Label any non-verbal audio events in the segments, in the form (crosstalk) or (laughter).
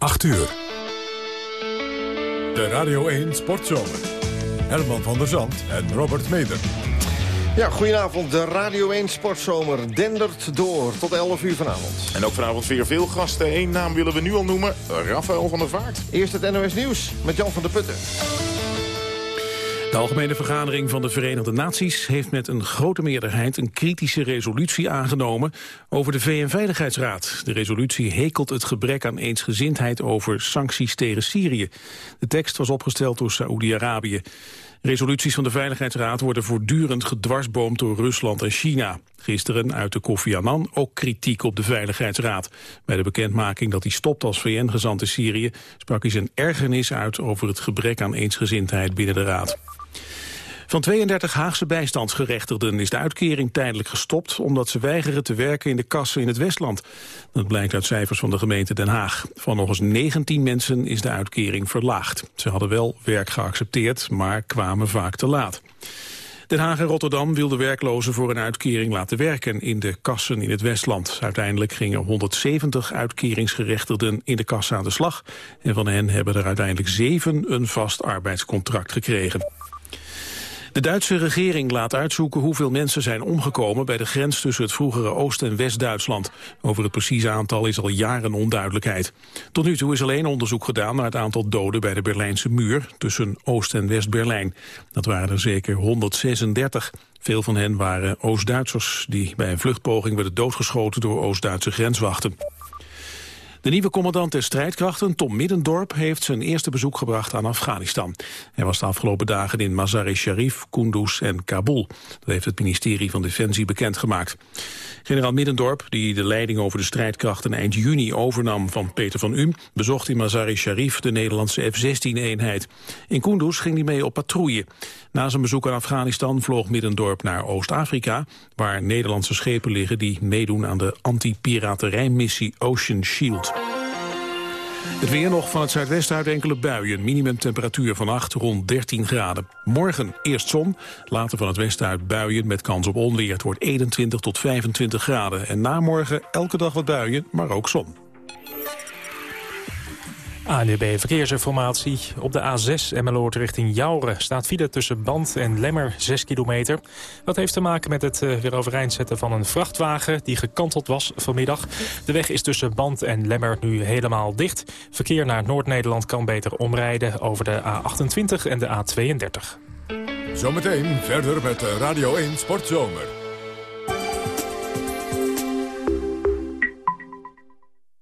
8 uur. De Radio 1 Sportzomer. Herman van der Zand en Robert Meder. Ja, goedenavond. De Radio 1 Sportzomer dendert door tot 11 uur vanavond. En ook vanavond weer veel gasten. Eén naam willen we nu al noemen. Rafael van der Vaart. Eerst het NOS Nieuws met Jan van der Putten. De Algemene Vergadering van de Verenigde Naties heeft met een grote meerderheid een kritische resolutie aangenomen over de VN-veiligheidsraad. De resolutie hekelt het gebrek aan eensgezindheid over sancties tegen Syrië. De tekst was opgesteld door Saoedi-Arabië. Resoluties van de Veiligheidsraad worden voortdurend gedwarsboomd door Rusland en China. Gisteren uitte Kofi Annan ook kritiek op de Veiligheidsraad. Bij de bekendmaking dat hij stopt als VN-gezant in Syrië... sprak hij zijn ergernis uit over het gebrek aan eensgezindheid binnen de raad. Van 32 Haagse bijstandsgerechtigden is de uitkering tijdelijk gestopt... omdat ze weigeren te werken in de kassen in het Westland. Dat blijkt uit cijfers van de gemeente Den Haag. Van nog eens 19 mensen is de uitkering verlaagd. Ze hadden wel werk geaccepteerd, maar kwamen vaak te laat. Den Haag en Rotterdam wilden werklozen voor een uitkering laten werken in de kassen in het Westland. Uiteindelijk gingen 170 uitkeringsgerechtigden in de kassen aan de slag. En van hen hebben er uiteindelijk zeven een vast arbeidscontract gekregen. De Duitse regering laat uitzoeken hoeveel mensen zijn omgekomen bij de grens tussen het vroegere Oost- en West-Duitsland. Over het precieze aantal is al jaren onduidelijkheid. Tot nu toe is alleen onderzoek gedaan naar het aantal doden bij de Berlijnse muur tussen Oost- en West-Berlijn. Dat waren er zeker 136. Veel van hen waren Oost-Duitsers die bij een vluchtpoging werden doodgeschoten door Oost-Duitse grenswachten. De nieuwe commandant der strijdkrachten, Tom Middendorp, heeft zijn eerste bezoek gebracht aan Afghanistan. Hij was de afgelopen dagen in Mazar-e-Sharif, Kunduz en Kabul. Dat heeft het ministerie van Defensie bekendgemaakt. Generaal Middendorp, die de leiding over de strijdkrachten eind juni overnam van Peter van Um, bezocht in Mazar-e-Sharif de Nederlandse F-16-eenheid. In Kunduz ging hij mee op patrouille. Na zijn bezoek aan Afghanistan vloog Middendorp naar Oost-Afrika, waar Nederlandse schepen liggen die meedoen aan de anti-piraterijmissie Ocean Shield. Het weer nog van het zuidwesten uit enkele buien. Minimumtemperatuur van 8 rond 13 graden. Morgen eerst zon, later van het westen uit buien met kans op onweer. Het wordt 21 tot 25 graden. En na morgen elke dag wat buien, maar ook zon. ANUB Verkeersinformatie. Op de A6 Emmeloord richting Jouren staat file tussen Band en Lemmer 6 kilometer. Dat heeft te maken met het uh, weer overeind zetten van een vrachtwagen die gekanteld was vanmiddag. De weg is tussen Band en Lemmer nu helemaal dicht. Verkeer naar Noord-Nederland kan beter omrijden over de A28 en de A32. Zometeen verder met Radio 1 Sportzomer.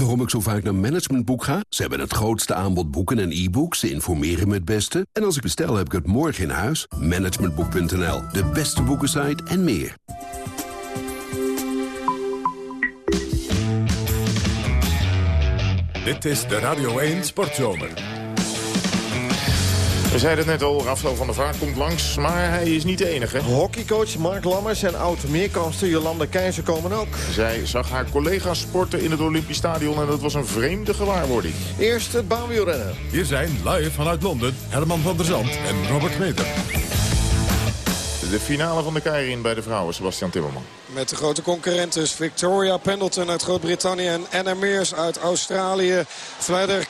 Waarom ik zo vaak naar Managementboek ga? Ze hebben het grootste aanbod boeken en e-books. Ze informeren me het beste. En als ik bestel, heb ik het morgen in huis. Managementboek.nl, de beste boekensite en meer. Dit is de Radio 1 Sportzomer. We zeiden het net al, Rafael van der Vaart komt langs, maar hij is niet de enige. Hockeycoach Mark Lammers en oud-meerkanster Jolanda Keizer komen ook. Zij zag haar collega's sporten in het Olympisch Stadion en dat was een vreemde gewaarwording. Eerst het baanwielrennen. Hier zijn live vanuit Londen Herman van der Zand en Robert Meter. De finale van de Keirin bij de vrouwen, Sebastian Timmerman. Met de grote concurrenten Victoria Pendleton uit Groot-Brittannië en Anna Meers uit Australië. Verder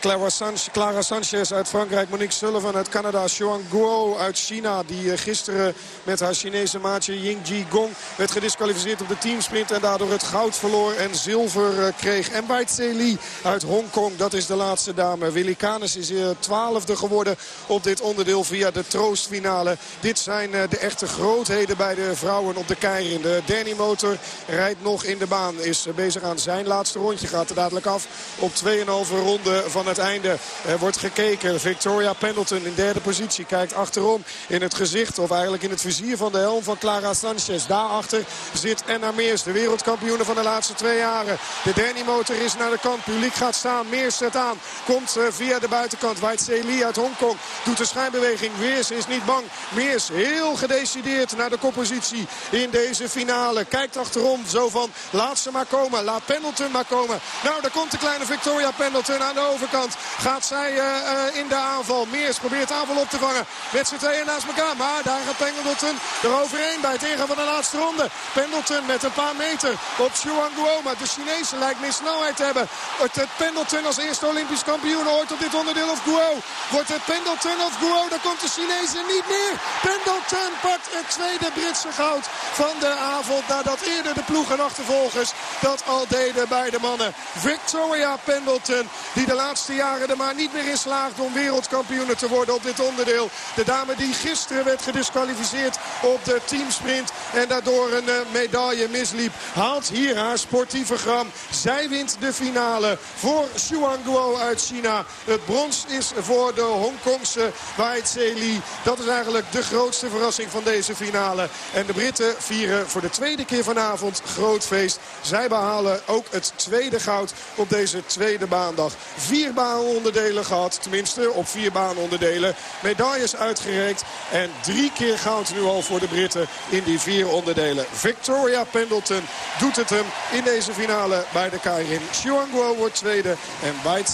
Clara, Sanchez, uit Frankrijk, Monique Sullivan uit Canada. Xuan Guo uit China, die gisteren met haar Chinese maatje Ying Ji Gong werd gedisqualificeerd op de teamsprint. En daardoor het goud verloor en zilver kreeg. En Bai Li uit Hongkong, dat is de laatste dame. Willy Canes is twaalfde geworden op dit onderdeel via de troostfinale. Dit zijn de echte grootheden bij de vrouwen op de keirin. De Danny Motor rijdt nog in de baan. Is bezig aan zijn laatste rondje. Gaat er dadelijk af op 2,5 ronde van het einde. Wordt gekeken. Victoria Pendleton in derde positie. Kijkt achterom in het gezicht of eigenlijk in het vizier van de helm van Clara Sanchez. Daarachter zit Enna Meers, de wereldkampioene van de laatste twee jaren. De Danny Motor is naar de kant. Publiek gaat staan. Meers zet aan. Komt eh, via de buitenkant. White Lee uit Hongkong doet de schijnbeweging. Weers is niet bang. Meers heel gedecideerd naar de koppositie in deze finale. Kijkt achterom zo van laat ze maar komen. Laat Pendleton maar komen. Nou, daar komt de kleine Victoria Pendleton aan de overkant. Gaat zij uh, uh, in de aanval. Meers probeert aanval op te vangen. Met z'n naast elkaar. Maar daar gaat Pendleton eroverheen bij het ingaan van de laatste ronde. Pendleton met een paar meter op Xuan Guoma. De Chinese lijkt meer snelheid te hebben. Wordt het Pendleton als eerste Olympisch kampioen ooit op dit onderdeel of Guo? Wordt het Pendleton of Guo? Daar komt de Chinese niet meer. Pendleton pakt het tweede Britse goud van de avond. Nadat eerder de ploeg en achtervolgers dat al deden bij de mannen. Victoria Pendleton die de laatste jaren er maar niet meer in slaagt om wereldkampioen te worden op dit onderdeel. De dame die gisteren werd gedisqualificeerd op de teamsprint en daardoor een medaille misliep. Haalt hier haar sportieve gram. Zij wint de finale voor Xuan Guo uit China. Het brons is voor de Hongkongse Wai Li. Dat is eigenlijk de grootste verrassing van deze finale. En de Britten vieren voor de tweede keer vanavond groot feest. Zij behalen ook het tweede goud op deze tweede baandag. Vier baanonderdelen gehad, tenminste op vier baanonderdelen. Medailles uitgereikt en drie keer goud nu al voor de Britten in die vier onderdelen. Victoria Pendleton doet het hem in deze finale bij de Kairin. Xuanguo wordt tweede en White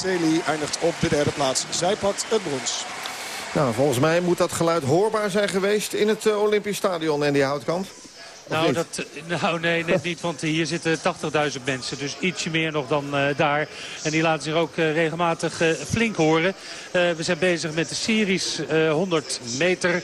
eindigt op de derde plaats. Zij pakt het brons. Nou, volgens mij moet dat geluid hoorbaar zijn geweest in het uh, Olympisch Stadion en die houtkamp. Nou, dat, nou, nee, net niet, want hier zitten 80.000 mensen. Dus ietsje meer nog dan uh, daar. En die laten zich ook uh, regelmatig uh, flink horen. we zijn bezig met de series 100 meter.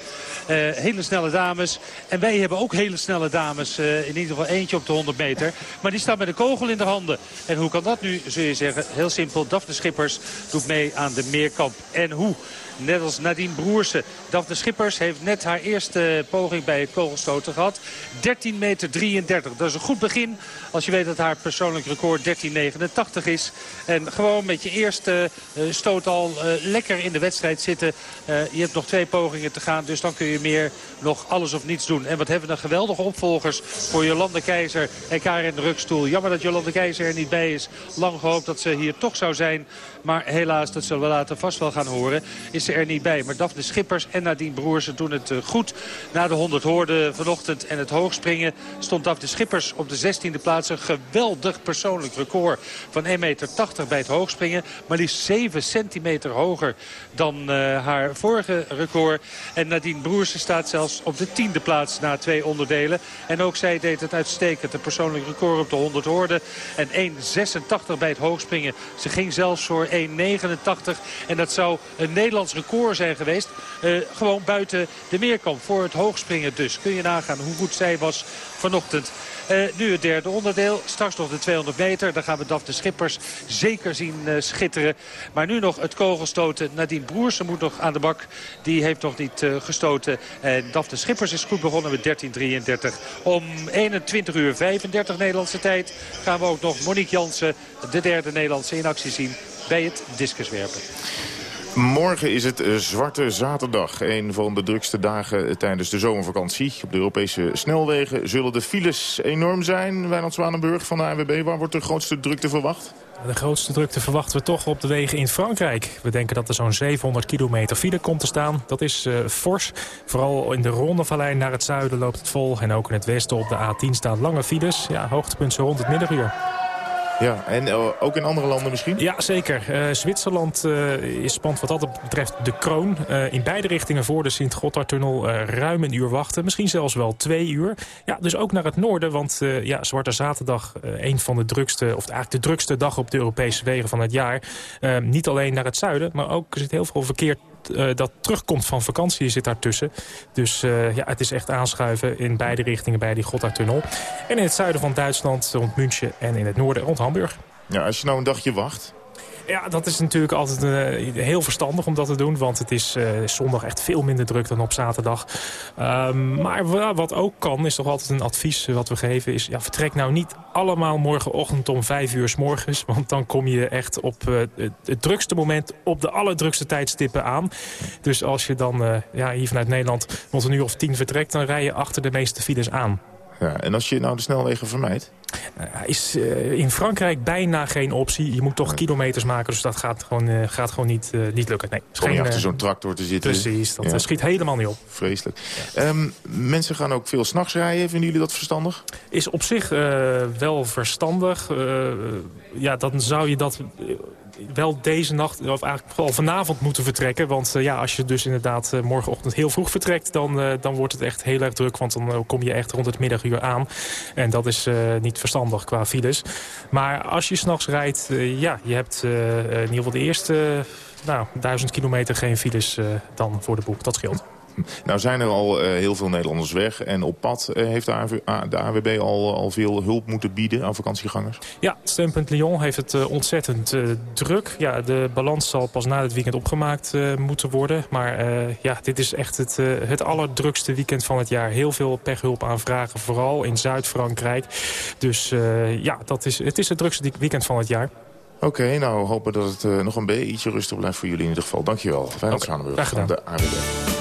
hele snelle dames. En wij hebben ook hele snelle dames. in ieder geval eentje op de 100 meter. Maar die staat met een kogel in de handen. En hoe kan dat nu, zul je zeggen? Heel simpel. Daphne Schippers doet mee aan de meerkamp. En hoe? Net als Nadine Broersen. Daphne Schippers heeft net haar eerste poging bij het kogelstoten gehad. 13 meter 33. Dat is een goed begin als je weet dat haar persoonlijk record 13,89 is. En gewoon met je eerste uh, stoot al uh, lekker in de wedstrijd zitten. Uh, je hebt nog twee pogingen te gaan, dus dan kun je meer nog alles of niets doen. En wat hebben we dan geweldige opvolgers voor Jolande Keizer en Karin Rukstoel. Jammer dat Jolande Keizer er niet bij is. Lang gehoopt dat ze hier toch zou zijn. Maar helaas, dat zullen we later vast wel gaan horen, ze er niet bij. Maar Daphne Schippers en Nadine Broersen doen het goed. Na de 100 hoorden vanochtend en het hoogspringen stond Daphne Schippers op de 16e plaats. Een geweldig persoonlijk record van 1,80 meter bij het hoogspringen. Maar liefst 7 centimeter hoger dan uh, haar vorige record. En Nadine Broersen staat zelfs op de tiende plaats na twee onderdelen. En ook zij deed het uitstekend. Een persoonlijk record op de 100 hoorden. En 1,86 bij het hoogspringen. Ze ging zelfs voor 1,89. En dat zou een Nederlands record zijn geweest. Uh, gewoon buiten de meerkamp voor het hoogspringen dus. Kun je nagaan hoe goed zij was vanochtend. Uh, nu het derde onderdeel. Straks nog de 200 meter. Daar gaan we Daphne Schippers zeker zien uh, schitteren. Maar nu nog het kogelstoten. Nadine Broersen moet nog aan de bak. Die heeft nog niet gestoten. En Daphne Schippers is goed begonnen met 13.33. Om 21 uur 35 Nederlandse tijd gaan we ook nog Monique Jansen, de derde Nederlandse in actie zien bij het discuswerpen. Morgen is het Zwarte Zaterdag. Een van de drukste dagen tijdens de zomervakantie. Op de Europese snelwegen zullen de files enorm zijn. Wijnand Zwanenburg van de ANWB, waar wordt de grootste drukte verwacht? De grootste drukte verwachten we toch op de wegen in Frankrijk. We denken dat er zo'n 700 kilometer file komt te staan. Dat is uh, fors. Vooral in de Ronnevallei naar het zuiden loopt het vol. En ook in het westen op de A10 staan lange files. Ja, hoogtepunt zo rond het middaguur. Ja, en uh, ook in andere landen misschien? Ja, zeker. Uh, Zwitserland uh, is spannend wat dat betreft de kroon. in beide richtingen voor de Sint-Gotthardtunnel ruim een uur wachten. Misschien zelfs wel twee uur. Ja, dus ook naar het noorden, want ja, Zwarte Zaterdag... een van de drukste, of eigenlijk de drukste dag op de Europese wegen van het jaar. niet alleen naar het zuiden, maar ook er zit heel veel verkeer uh, dat terugkomt van vakantie zit daartussen. Dus uh, ja, het is echt aanschuiven in beide richtingen bij die Gotthardtunnel. En in het zuiden van Duitsland rond München en in het noorden rond Hamburg. Ja, als je nou een dagje wacht, Ja, dat is natuurlijk altijd uh, heel verstandig om dat te doen. Want het is uh, zondag echt veel minder druk dan op zaterdag. Um, maar wat ook kan, is toch altijd een advies wat we geven... is ja, vertrek nou niet allemaal morgenochtend om vijf uur s morgens. Want dan kom je echt op uh, het drukste moment op de allerdrukste tijdstippen aan. Dus als je dan ja, hier vanuit Nederland rond een uur of tien vertrekt... dan rij je achter de meeste files aan. Ja, en als je nou de snelwegen vermijdt? Uh, is uh, in Frankrijk bijna geen optie. Je moet toch kilometers maken, dus dat gaat gewoon, uh, gaat gewoon niet, niet lukken. Nee, Kom je achter zo'n tractor te zitten? Precies, dat ja. schiet helemaal niet op. Vreselijk. Um, mensen gaan ook veel s'nachts rijden. Vinden jullie dat verstandig? Is op zich wel verstandig. ja, dan zou je dat wel deze nacht, of eigenlijk vooral vanavond moeten vertrekken. Want uh, ja, als je dus inderdaad uh, morgenochtend heel vroeg vertrekt... Dan, uh, dan wordt het echt heel erg druk, want dan kom je echt rond het middaguur aan. En dat is niet verstandig qua files. Maar als je s'nachts rijdt, ja, je hebt in ieder geval de eerste... nou, duizend kilometer geen files dan voor de boek. Dat scheelt. Nou zijn er al uh, heel veel Nederlanders weg. En op pad uh, heeft de, AW, de AWB al, al veel hulp moeten bieden aan vakantiegangers? Ja, Steunpunt Lyon heeft het uh, ontzettend druk. Ja, de balans zal pas na het weekend opgemaakt moeten worden. Maar ja, dit is echt het, het allerdrukste weekend van het jaar. Heel veel pechhulp aanvragen, vooral in Zuid-Frankrijk. Dus ja, dat is, het is het drukste weekend van het jaar. Oké, okay, nou hopen dat het nog een beetje rustig blijft voor jullie in ieder geval. Dankjewel. Fijn okay, van de AWB.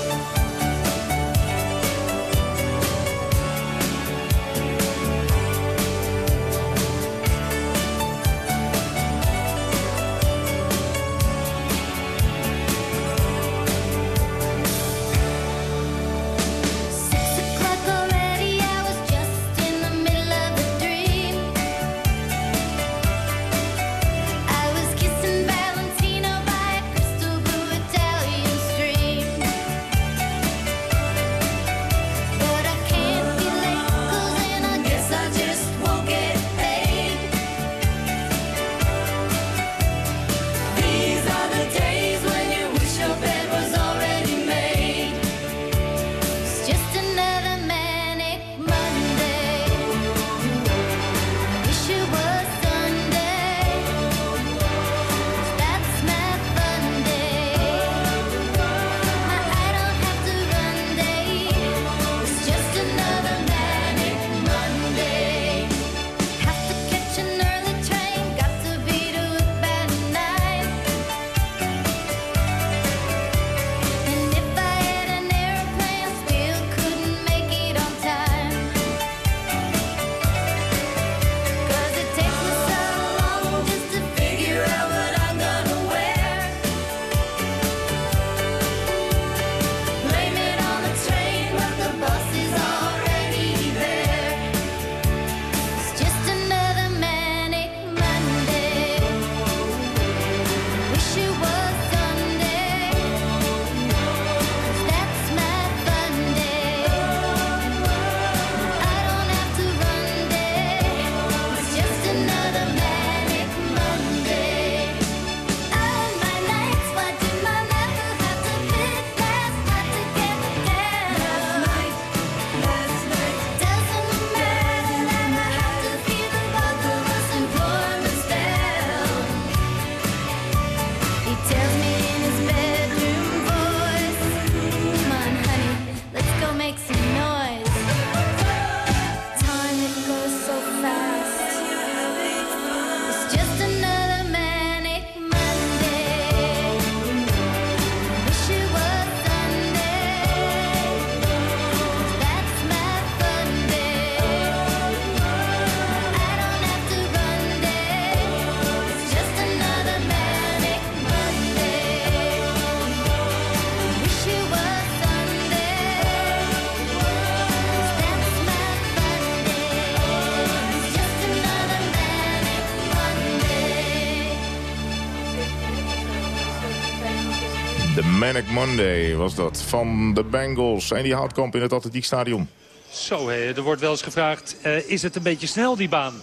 Manic Monday was dat van de Bengals. En die houtkamp in het atletiekstadion. Zo, er wordt wel eens gevraagd, uh, is het een beetje snel die baan?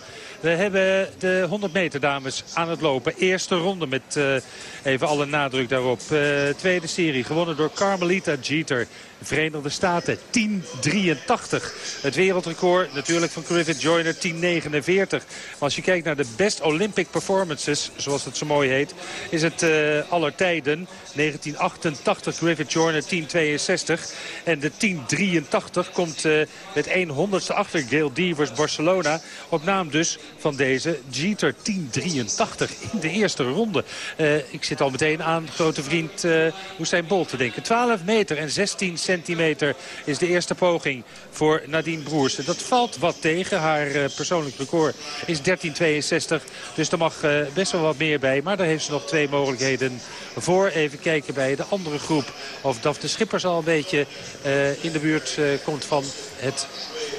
We hebben de 100 meter dames aan het lopen. Eerste ronde met uh, even alle nadruk daarop. Uh, tweede serie gewonnen door Carmelita Jeter. Verenigde Staten 10.83. Het wereldrecord natuurlijk van Griffith Joyner 10.49. Maar als je kijkt naar de best Olympic performances, zoals het zo mooi heet, is het uh, aller tijden. 1988 Griffith Joyner 10.62. En de 10.83 komt uh, met 1 honderdste achter Gail Devers Barcelona. Op naam dus van deze Jeter 10.83 in de eerste ronde. Uh, ik zit al meteen aan grote vriend uh, Usain Bolt te denken. 12 meter en 16 centimeter is de eerste poging voor Nadine Broersen. Dat valt wat tegen. Haar uh, persoonlijk record is 13,62. Dus er mag best wel wat meer bij. Maar daar heeft ze nog twee mogelijkheden voor. Even kijken bij de andere groep. Of Daphne Schippers al een beetje in de buurt komt van het...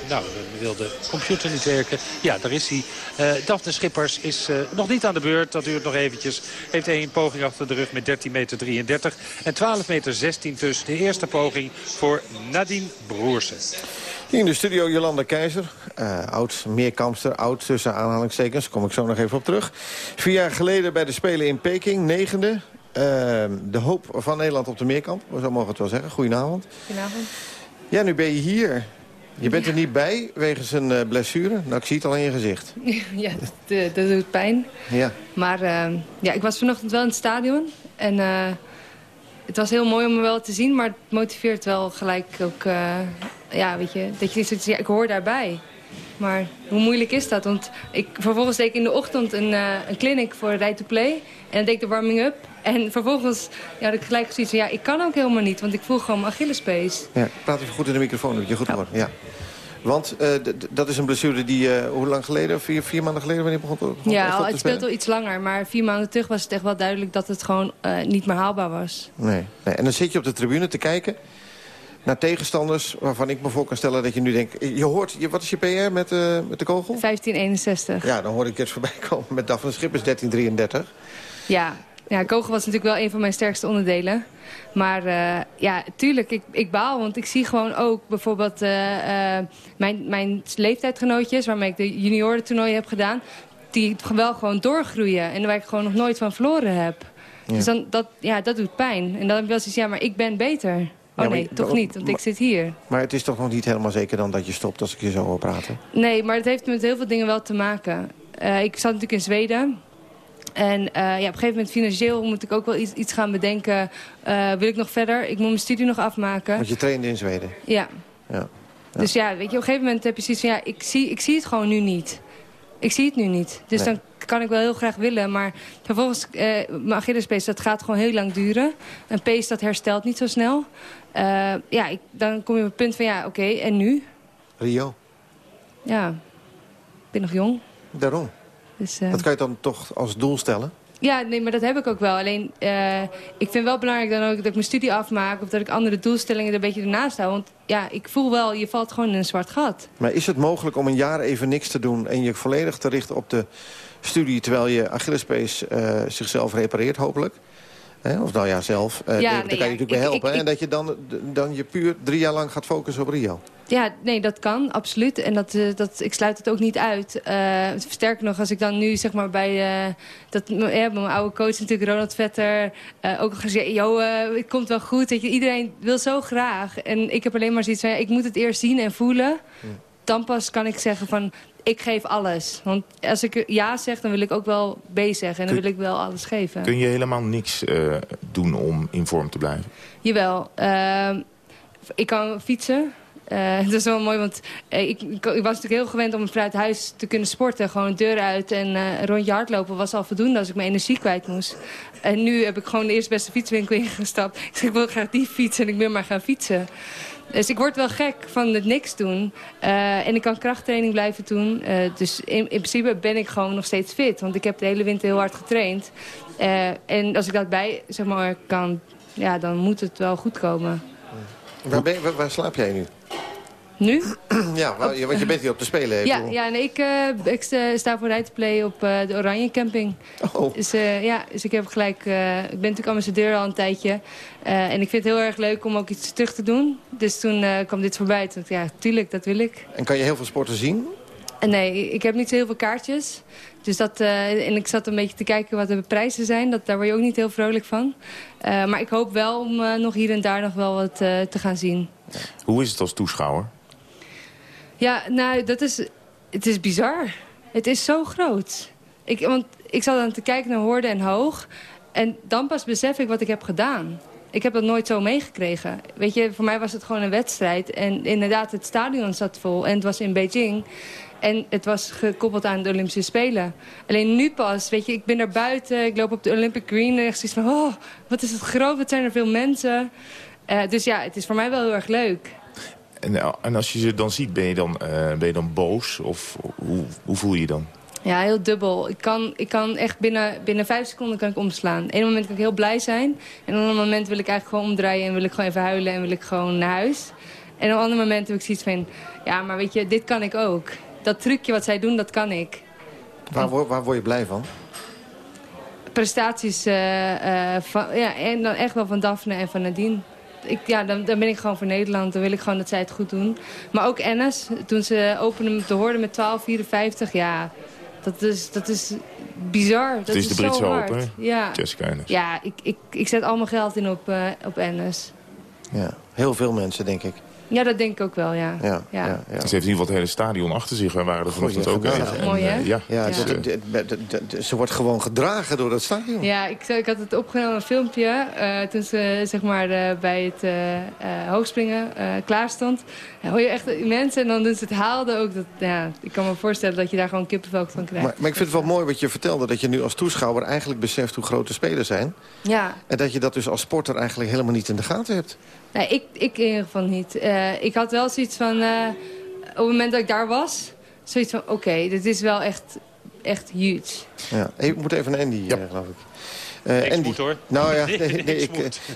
Nou, dan wil de computer niet werken. Ja, daar is hij. Uh, Daphne Schippers is uh, nog niet aan de beurt. Dat duurt nog eventjes. Heeft één poging achter de rug met 13 meter 33. En 12 meter 16 dus. De eerste poging voor Nadine Broersen. Hier in de studio Jolanda Keizer, uh, oud meerkampster, oud tussen aanhalingstekens. Kom ik zo nog even op terug. Vier jaar geleden bij de Spelen in Peking, negende. Uh, de hoop van Nederland op de meerkamp, zo mogen we het wel zeggen. Goedenavond. Goedenavond. Ja, nu ben je hier. Je bent er niet bij wegens een uh, blessure. Nou, ik zie het al in je gezicht. (laughs) Ja, dat, dat doet pijn. Ja. Maar uh, ja, ik was vanochtend wel in het stadion. En uh, het was heel mooi om me wel te zien. Maar het motiveert wel gelijk ook... ja, weet je, dat je zoiets ja, ik hoor daarbij. Maar hoe moeilijk is dat? Want ik, vervolgens deed ik in de ochtend een, een clinic voor Ride to Play. En dan deed ik de warming-up. En vervolgens ja, had ik gelijk zoiets van, ja, ik kan ook helemaal niet. Want ik voel gewoon mijn Achillespees. Ja, praat even goed in de microfoon, dat je goed hoort. Ja. Want uh, dat is een blessure die, uh, hoe lang geleden? Vier, vier maanden geleden wanneer begon, begon Ja, al, het speelt al iets langer. Maar vier maanden terug was het echt wel duidelijk dat het gewoon uh, niet meer haalbaar was. Nee, nee. En dan zit je op de tribune te kijken naar tegenstanders waarvan ik me voor kan stellen dat je nu denkt... Je hoort, je, wat is je PR met, met de kogel? 1561. Ja, dan hoor ik het voorbij (laughs) komen met Daphne Schippers 1333. Ja, ja, kogel was natuurlijk wel een van mijn sterkste onderdelen. Maar uh, ja, tuurlijk, ik, ik baal. Want ik zie gewoon ook bijvoorbeeld uh, uh, mijn, mijn leeftijdgenootjes... waarmee ik de juniorentoernooi heb gedaan... die wel gewoon doorgroeien. En waar ik gewoon nog nooit van verloren heb. Ja. Dus dan, dat, ja, dat doet pijn. En dan heb ik wel zoiets, ja, maar ik ben beter. Oh ja, nee, je, toch niet, want maar, ik zit hier. Maar het is toch nog niet helemaal zeker dan dat je stopt als ik je zo hoor praten? Nee, maar het heeft met heel veel dingen wel te maken. ik zat natuurlijk in Zweden... En uh, ja, op een gegeven moment financieel moet ik ook wel iets, iets gaan bedenken. Uh, wil ik nog verder? Ik moet mijn studie nog afmaken. Want je trainde in Zweden? Ja. ja. ja. Dus ja, weet je, op een gegeven moment heb je zoiets van... ja, ik zie, ik zie het gewoon nu niet. Ik zie het nu niet. Dus nee. dan kan ik wel heel graag willen. Maar vervolgens, uh, mijn Achillespees, dat gaat gewoon heel lang duren. Een pees, dat herstelt niet zo snel. Uh, ja, ik, dan kom je op het punt van, ja, oké, okay, en nu? Rio. Ja, ik ben nog jong. Daarom. Dus, uh... Dat kan je dan toch als doel stellen? Ja, nee, maar dat heb ik ook wel. Alleen, uh, ik vind wel belangrijk dan ook dat ik mijn studie afmaak... of dat ik andere doelstellingen er een beetje ernaast hou. Want ja, ik voel wel, je valt gewoon in een zwart gat. Maar is het mogelijk om een jaar even niks te doen... en je volledig te richten op de studie... terwijl je Achillespees uh, zichzelf repareert, hopelijk? Hè? Of nou ja, zelf. Uh, ja, daar nee, kan je ja, natuurlijk bij helpen. ik, ik, en dat je dan, dan je puur drie jaar lang gaat focussen op Rio. Ja, nee, dat kan, absoluut. En dat, uh, dat, ik sluit het ook niet uit. Uh, sterker nog, als ik dan nu zeg maar bij... Uh, dat, ja, mijn oude coach natuurlijk, Ronald Vetter... ook al gezegd, joh, het komt wel goed. Weet je, iedereen wil zo graag. En ik heb alleen maar zoiets van, ja, ik moet het eerst zien en voelen. Dan pas kan ik zeggen van, ik geef alles. Want als ik ja zeg, dan wil ik ook wel B zeggen. En dan wil ik wel alles geven. Kun je helemaal niks doen om in vorm te blijven? Jawel. ik kan fietsen. Uh, (laughs) dat is wel mooi, want uh, ik, ik, was natuurlijk heel gewend om vanuit huis te kunnen sporten. Gewoon deur uit en een rondje hardlopen was al voldoende als ik mijn energie kwijt moest. En nu heb ik gewoon de eerste beste fietswinkel (laughs) ingestapt. Ik zeg, ik wil graag die fietsen en ik wil maar gaan fietsen. Dus ik word wel gek van het niks doen. en ik kan krachttraining blijven doen. dus in, in, principe ben ik gewoon nog steeds fit. Want ik heb de hele winter heel hard getraind. en als ik dat bij, zeg maar, kan, ja, dan moet het wel goed komen. Waar, ben waar slaap jij nu? Nu? (clears throat) Ja, want je bent hier op de Spelen. Ja, ja en ik, uh, ik sta voor Ride to Play op uh, de Oranje Camping. Oh. Dus, uh, ja, dus ik heb gelijk... ik ben natuurlijk ambassadeur al een tijdje. en ik vind het heel erg leuk om ook iets terug te doen. Dus toen kwam dit voorbij. Toen dacht ik, ja, tuurlijk, dat wil ik. En kan je heel veel sporten zien? Nee, ik heb niet zo heel veel kaartjes. Dus dat, uh, en ik zat een beetje te kijken wat de prijzen zijn. Dat, daar word je ook niet heel vrolijk van. Uh, maar ik hoop wel om uh, nog hier en daar nog wel wat te gaan zien. Hoe is het als toeschouwer? Ja, nou, dat is, het is bizar. Het is zo groot. Ik, want ik zat dan te kijken naar Hoorde en Hoog. En dan pas besef ik wat ik heb gedaan. Ik heb dat nooit zo meegekregen. Weet je, voor mij was het gewoon een wedstrijd. En inderdaad, het stadion zat vol. En het was in Beijing. En het was gekoppeld aan de Olympische Spelen. Alleen nu pas, weet je, ik ben daar buiten. Ik loop op de Olympic Green. En echt zoiets van, oh, wat is het groot. Wat zijn er veel mensen. Uh, dus ja, het is voor mij wel heel erg leuk. En, en als je ze dan ziet, ben je dan, uh, ben je dan boos? Of hoe, hoe voel je je dan? Ja, heel dubbel. Ik kan, ik kan echt binnen, binnen vijf seconden kan ik omslaan. Eén moment kan ik heel blij zijn. En op een ander moment wil ik eigenlijk gewoon omdraaien... en wil ik gewoon even huilen en wil ik gewoon naar huis. En op een ander moment heb ik zoiets van... ja, maar weet je, dit kan ik ook. Dat trucje wat zij doen, dat kan ik. Waar, word, waar word je blij van? Prestaties, uh, uh, van, ja, en dan echt wel van Daphne en van Nadine. Ik, ja, dan, dan ben ik gewoon voor Nederland. Dan wil ik gewoon dat zij het goed doen. Maar ook Ennis, toen ze openden te hoorden met 12,54, ja... Dat is, dat is bizar. Dat het is, is de Britse Open, ja. Jessica Ennis. Ja, ik, ik, ik zet al mijn geld in op, uh, op Ennis. Ja, heel veel mensen, denk ik. Ja, dat denk ik ook wel, ja. ja, ja. ja, ja. Ze heeft in ieder geval het hele stadion achter zich. We waren er vanochtend ook even. Mooi, hè? Ja, ja, ze wordt gewoon gedragen door dat stadion. Ja, ik, ik had het opgenomen, een filmpje. Uh, toen ze zeg maar, uh, bij het uh, hoogspringen klaar stond. hoor je echt mensen en dan doen ze het haalde ook. Dat, ja, ik kan me voorstellen dat je daar gewoon kippenvel van krijgt. Maar, maar ik vind het wel mooi wat je vertelde. Dat je nu als toeschouwer eigenlijk beseft hoe groot de spelers zijn. Ja. En dat je dat dus als sporter eigenlijk helemaal niet in de gaten hebt. Nee, ik, ik in ieder geval niet. Uh, ik had wel zoiets van, uh, op het moment dat ik daar was, zoiets van, oké, okay, dit is wel echt, echt huge. Ja, ik moet even naar Andy, ja. uh, geloof ik. Uh, Andy. Moet, hoor. Nou ja, (laughs) nee, nee, ik,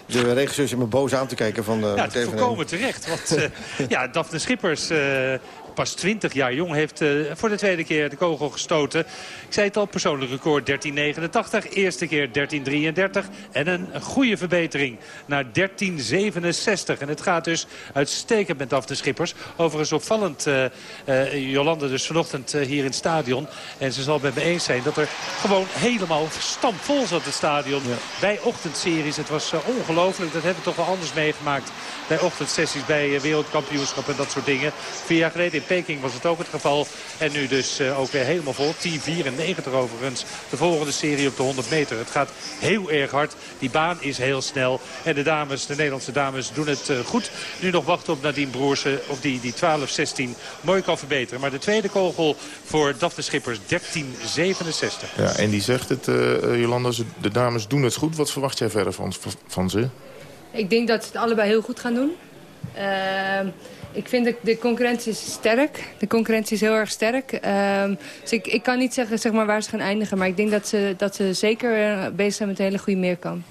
de regisseur zit me boos aan te kijken. Van, uh, ja, het is volkomen terecht. Want uh, (laughs) ja, Daphne Schippers pas 20 jaar jong, heeft uh, voor de tweede keer de kogel gestoten. Ik zei het al, persoonlijk record 13.89, eerste keer 13.33 en een goede verbetering naar 13.67. En het gaat dus uitstekend met af de Schippers. Overigens opvallend, uh, uh, Jolande dus vanochtend hier in het stadion. En ze zal met me eens zijn dat er gewoon helemaal stampvol zat het stadion. Ja. Bij ochtendseries, het was ongelooflijk. Dat hebben we toch wel anders meegemaakt bij ochtendsessies bij wereldkampioenschap en dat soort dingen. Vier jaar geleden in Peking was het ook het geval. En nu dus uh, ook weer helemaal vol. 10-94 overigens. De volgende serie op de 100 meter. Het gaat heel erg hard. Die baan is heel snel. En de dames, de Nederlandse dames, doen het uh, goed. Nu nog wachten op Nadine Broersen. Of die, die 12-16 mooi kan verbeteren. Maar de tweede kogel voor Daphne Schippers 13-67. Ja, en die zegt het, Jolanda, de dames doen het goed. Wat verwacht jij verder van, van ze? Ik denk dat ze het allebei heel goed gaan doen. Uh, ik vind de, de concurrentie is sterk. De concurrentie is heel erg sterk. Uh, dus ik, ik kan niet zeggen zeg maar, waar ze gaan eindigen. Maar ik denk dat ze, dat ze zeker bezig zijn met een hele goede meerkamp.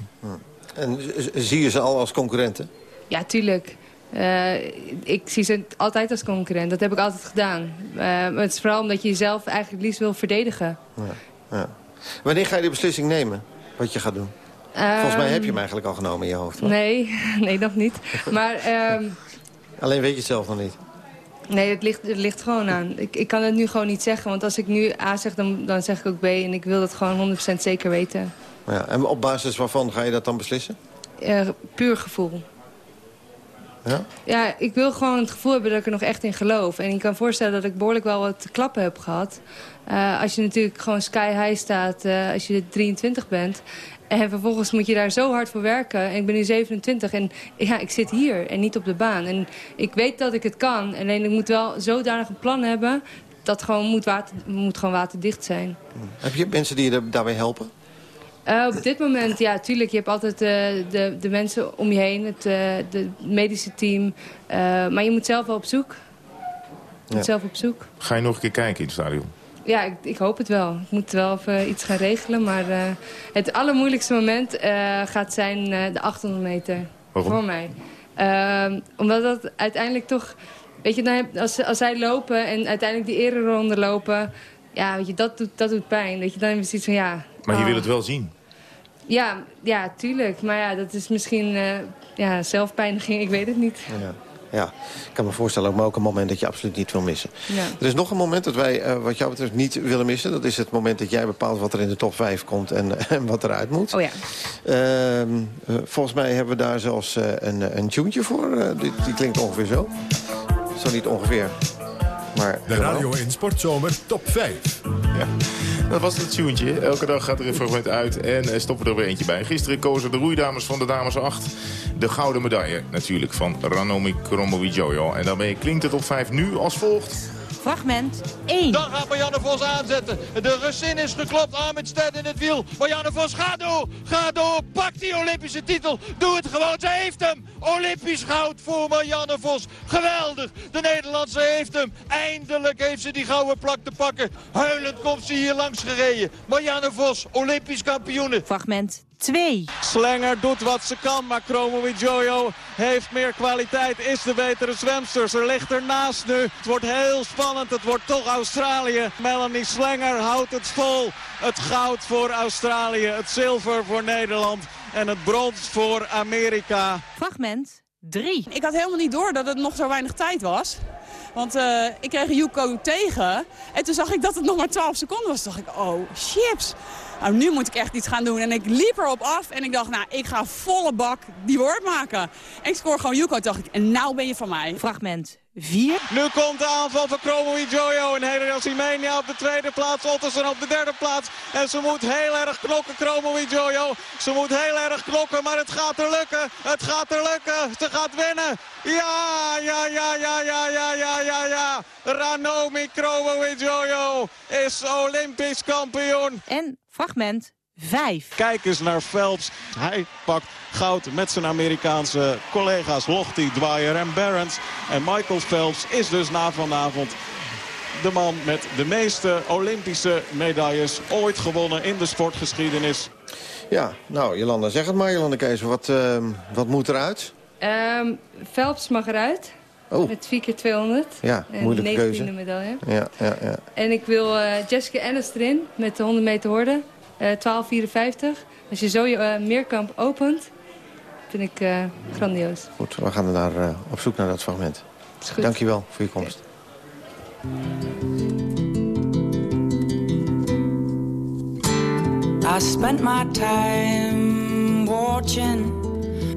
En zie je ze al als concurrenten? Ja, tuurlijk. Uh, ik zie ze altijd als concurrent. Dat heb ik altijd gedaan. Maar het is vooral omdat je jezelf eigenlijk liefst wil verdedigen. Ja, ja. Wanneer ga je de beslissing nemen? Wat je gaat doen? Volgens mij heb je hem eigenlijk al genomen in je hoofd. Hoor. Nee, (laughs) nee, nog niet. Maar... Uh, Alleen weet je het zelf nog niet? Nee, het ligt, het ligt gewoon aan. Ik, ik kan het nu gewoon niet zeggen. Want als ik nu A zeg, dan, dan zeg ik ook B. En ik wil dat gewoon 100% zeker weten. Ja, en op basis waarvan ga je dat dan beslissen? Uh, puur gevoel. Ja? Ja, ik wil gewoon het gevoel hebben dat ik er nog echt in geloof. En ik kan voorstellen dat ik behoorlijk wel wat klappen heb gehad. Uh, als je natuurlijk gewoon sky high staat, uh, als je 23 bent... En vervolgens moet je daar zo hard voor werken. En ik ben nu 27 en ja, ik zit hier en niet op de baan. En ik weet dat ik het kan. Alleen ik moet wel zodanig een plan hebben... dat gewoon moet, water, moet gewoon waterdicht zijn. Heb je mensen die je daarbij helpen? Uh, op dit moment, ja, tuurlijk. Je hebt altijd uh, de, de mensen om je heen, het uh, de medische team. Uh, maar je moet zelf wel op zoek. Je moet ja. zelf op zoek. Ga je nog een keer kijken in het stadion? Ja, ik, ik, hoop het wel. Ik moet wel even iets gaan regelen. Maar uh, het allermoeilijkste moment uh, gaat zijn uh, de 800 meter. Waarom? Voor mij. omdat dat uiteindelijk toch... Weet je, dan heb, als, als zij lopen en uiteindelijk die ereronde lopen... Ja, weet je, dat doet, dat doet pijn. Dat je dan heb je zoiets van, ja... Maar je oh. wil het wel zien? Ja, ja, tuurlijk. Maar ja, dat is misschien ja, zelfpijniging. Ik weet het niet. Ja. Ja, ik kan me voorstellen ook, maar ook een moment dat je absoluut niet wil missen. Ja. Er is nog een moment dat wij, eh, wat jou betreft, niet willen missen. Dat is het moment dat jij bepaalt wat er in de top 5 komt en, (laughs) en wat eruit moet. Oh ja. Ehm, eh, volgens mij hebben we daar zelfs eh, een, een tuentje voor. Eh, die, die klinkt ongeveer zo. Zo niet ongeveer. Maar De Radio 1 Sportzomer top 5. Ja. Dat was het tuentje. Elke dag gaat er een fragment uit en eh, stoppen er weer eentje bij. Gisteren kozen de roeidames van de dames 8 de gouden medaille natuurlijk van Ranomi Kromowidjojo. En daarmee klinkt het op 5 nu als volgt. Fragment 1. Dan gaat Marianne Vos aanzetten. De Russin is geklopt. Ahmed Stedt in het wiel. Marianne Vos, ga door. Ga door. Pak die Olympische titel. Doe het gewoon. Ze heeft hem. Olympisch goud voor Marianne Vos. Geweldig. De Nederlandse heeft hem. Eindelijk heeft ze die gouden plak te pakken. Huilend komt ze hier langs gereden. Marianne Vos, Olympisch kampioene. Fragment 2. Slenger doet wat ze kan, maar Kromowidjojo heeft meer kwaliteit, is de betere zwemster. Ze ligt ernaast nu. Het wordt heel spannend, het wordt toch Australië. Melanie Slenger houdt het vol. Het goud voor Australië, het zilver voor Nederland en het brons voor Amerika. Fragment 3. Ik had helemaal niet door dat het nog zo weinig tijd was. Want eh, ik kreeg Yuko tegen. En toen zag ik dat het nog maar 12 seconden was. Toen dacht ik, oh, chips. Nou, nu moet ik echt iets gaan doen. En ik liep erop af en ik dacht, nou, ik ga volle bak die woord maken. En ik scoor gewoon Yuko, dacht ik. En nou ben je van mij. Fragment 4. Nu komt de aanval van Kromowidjojo en Helena Simenia op de tweede plaats. Ottersen op de derde plaats. En ze moet heel erg knokken, Kromowidjojo. Ze moet heel erg knokken, maar het gaat er lukken. Het gaat er lukken. Ze gaat winnen. Ja, ja, ja, ja, ja, ja, ja, ja, ja. Ranomi Kromowidjojo is Olympisch kampioen. En fragment 5. Kijk eens naar Phelps. Hij pakt goud met zijn Amerikaanse collega's Lochte, Dwyer en Barons. En Michael Phelps is dus na vanavond de man met de meeste Olympische medailles ooit gewonnen in de sportgeschiedenis. Ja, nou, Jolanda, zeg het maar, Jolanda Keizer. Wat, ehm, wat moet eruit? Ehm, Phelps mag eruit. Oh. Met 4 keer 200. Ja, en moeilijke 19e keuze. medaille. Ja, ja, ja. En ik wil eh, Jessica Ennis erin met de 100 meter horde. eh 12,54. Als je zo je eh, meerkamp opent, vind ik eh, grandioos. Goed, we gaan er naar, eh, op zoek naar dat fragment. Is goed. Dankjewel voor je komst. I spent my time watching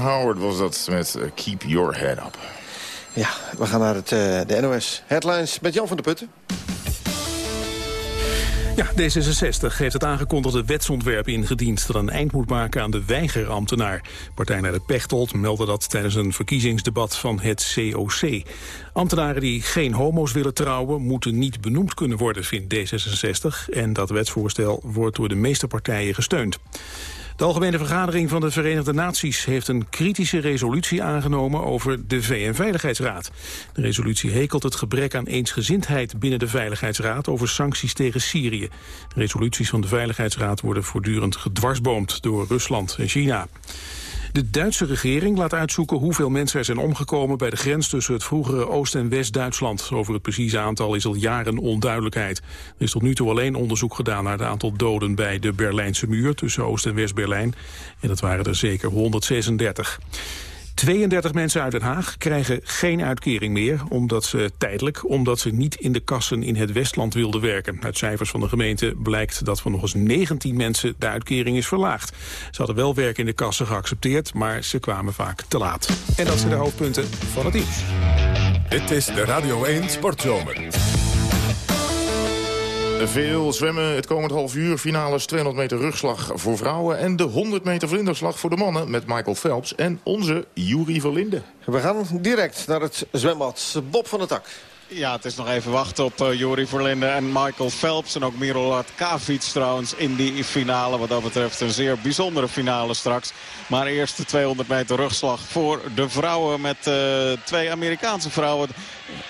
Howard was dat met eh, Keep Your Head Up. Ja, we gaan naar het, eh, de NOS Headlines met Jan van der Putten. Ja, D66 heeft het aangekondigde wetsontwerp ingediend... dat een eind moet maken aan de weigerambtenaar. Partijleider Pechtold meldde dat tijdens een verkiezingsdebat van het COC. Ambtenaren die geen homo's willen trouwen... moeten niet benoemd kunnen worden, vindt D66. En dat wetsvoorstel wordt door de meeste partijen gesteund. De Algemene Vergadering van de Verenigde Naties heeft een kritische resolutie aangenomen over de VN-veiligheidsraad. De resolutie hekelt het gebrek aan eensgezindheid binnen de Veiligheidsraad over sancties tegen Syrië. Resoluties van de Veiligheidsraad worden voortdurend gedwarsboomd door Rusland en China. De Duitse regering laat uitzoeken hoeveel mensen er zijn omgekomen bij de grens tussen het vroegere Oost- en West-Duitsland. Over het precieze aantal is al jaren onduidelijkheid. Er is tot nu toe alleen onderzoek gedaan naar het aantal doden bij de Berlijnse muur tussen Oost- en West-Berlijn. En dat waren er zeker 136. 32 mensen uit Den Haag krijgen geen uitkering meer, omdat ze tijdelijk, omdat ze niet in de kassen in het Westland wilden werken. Uit cijfers van de gemeente blijkt dat voor nog eens 19 mensen de uitkering is verlaagd. Ze hadden wel werk in de kassen geaccepteerd, maar ze kwamen vaak te laat. En dat zijn de hoofdpunten van het nieuws. Dit is de Radio 1 Sportzomer. Veel zwemmen het komend half uur. Finales 200 meter rugslag voor vrouwen. En de 100 meter vlinderslag voor de mannen met Michael Phelps en onze Jury Verlinde. We gaan direct naar het zwembad. Bob van der Tak. Ja, het is nog even wachten op uh, Jori Verlinde en Michael Phelps. En ook Mirolad Kavic trouwens in die finale. Wat dat betreft een zeer bijzondere finale straks. Maar eerst de 200 meter rugslag voor de vrouwen met uh, twee Amerikaanse vrouwen.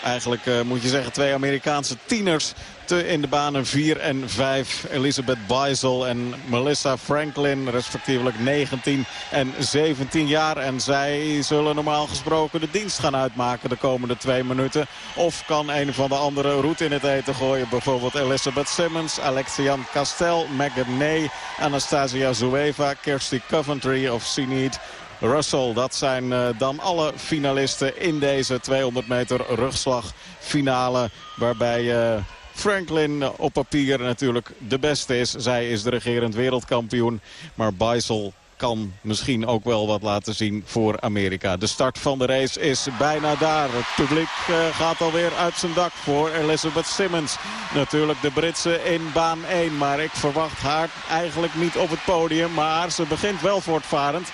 Eigenlijk uh, moet je zeggen twee Amerikaanse tieners in de banen 4 en 5. Elizabeth Beisel en Melissa Franklin, respectievelijk 19 en 17 jaar. En zij zullen normaal gesproken de dienst gaan uitmaken de komende twee minuten. Of kan een van de andere route in het eten gooien. Bijvoorbeeld Elizabeth Simmons, Alexian Castel, Megan Ney, Anastasia Zueva, Kirsty Coventry of Sinead Russell. Dat zijn uh, dan alle finalisten in deze 200 meter rugslagfinale. Waarbij... Uh, Franklin op papier natuurlijk de beste is. Zij is de regerend wereldkampioen. Maar Beisel kan misschien ook wel wat laten zien voor Amerika. De start van de race is bijna daar. Het publiek uh, gaat alweer uit zijn dak voor Elizabeth Simmons. Natuurlijk de Britse in baan 1. Maar ik verwacht haar eigenlijk niet op het podium. Maar ze begint wel voortvarend.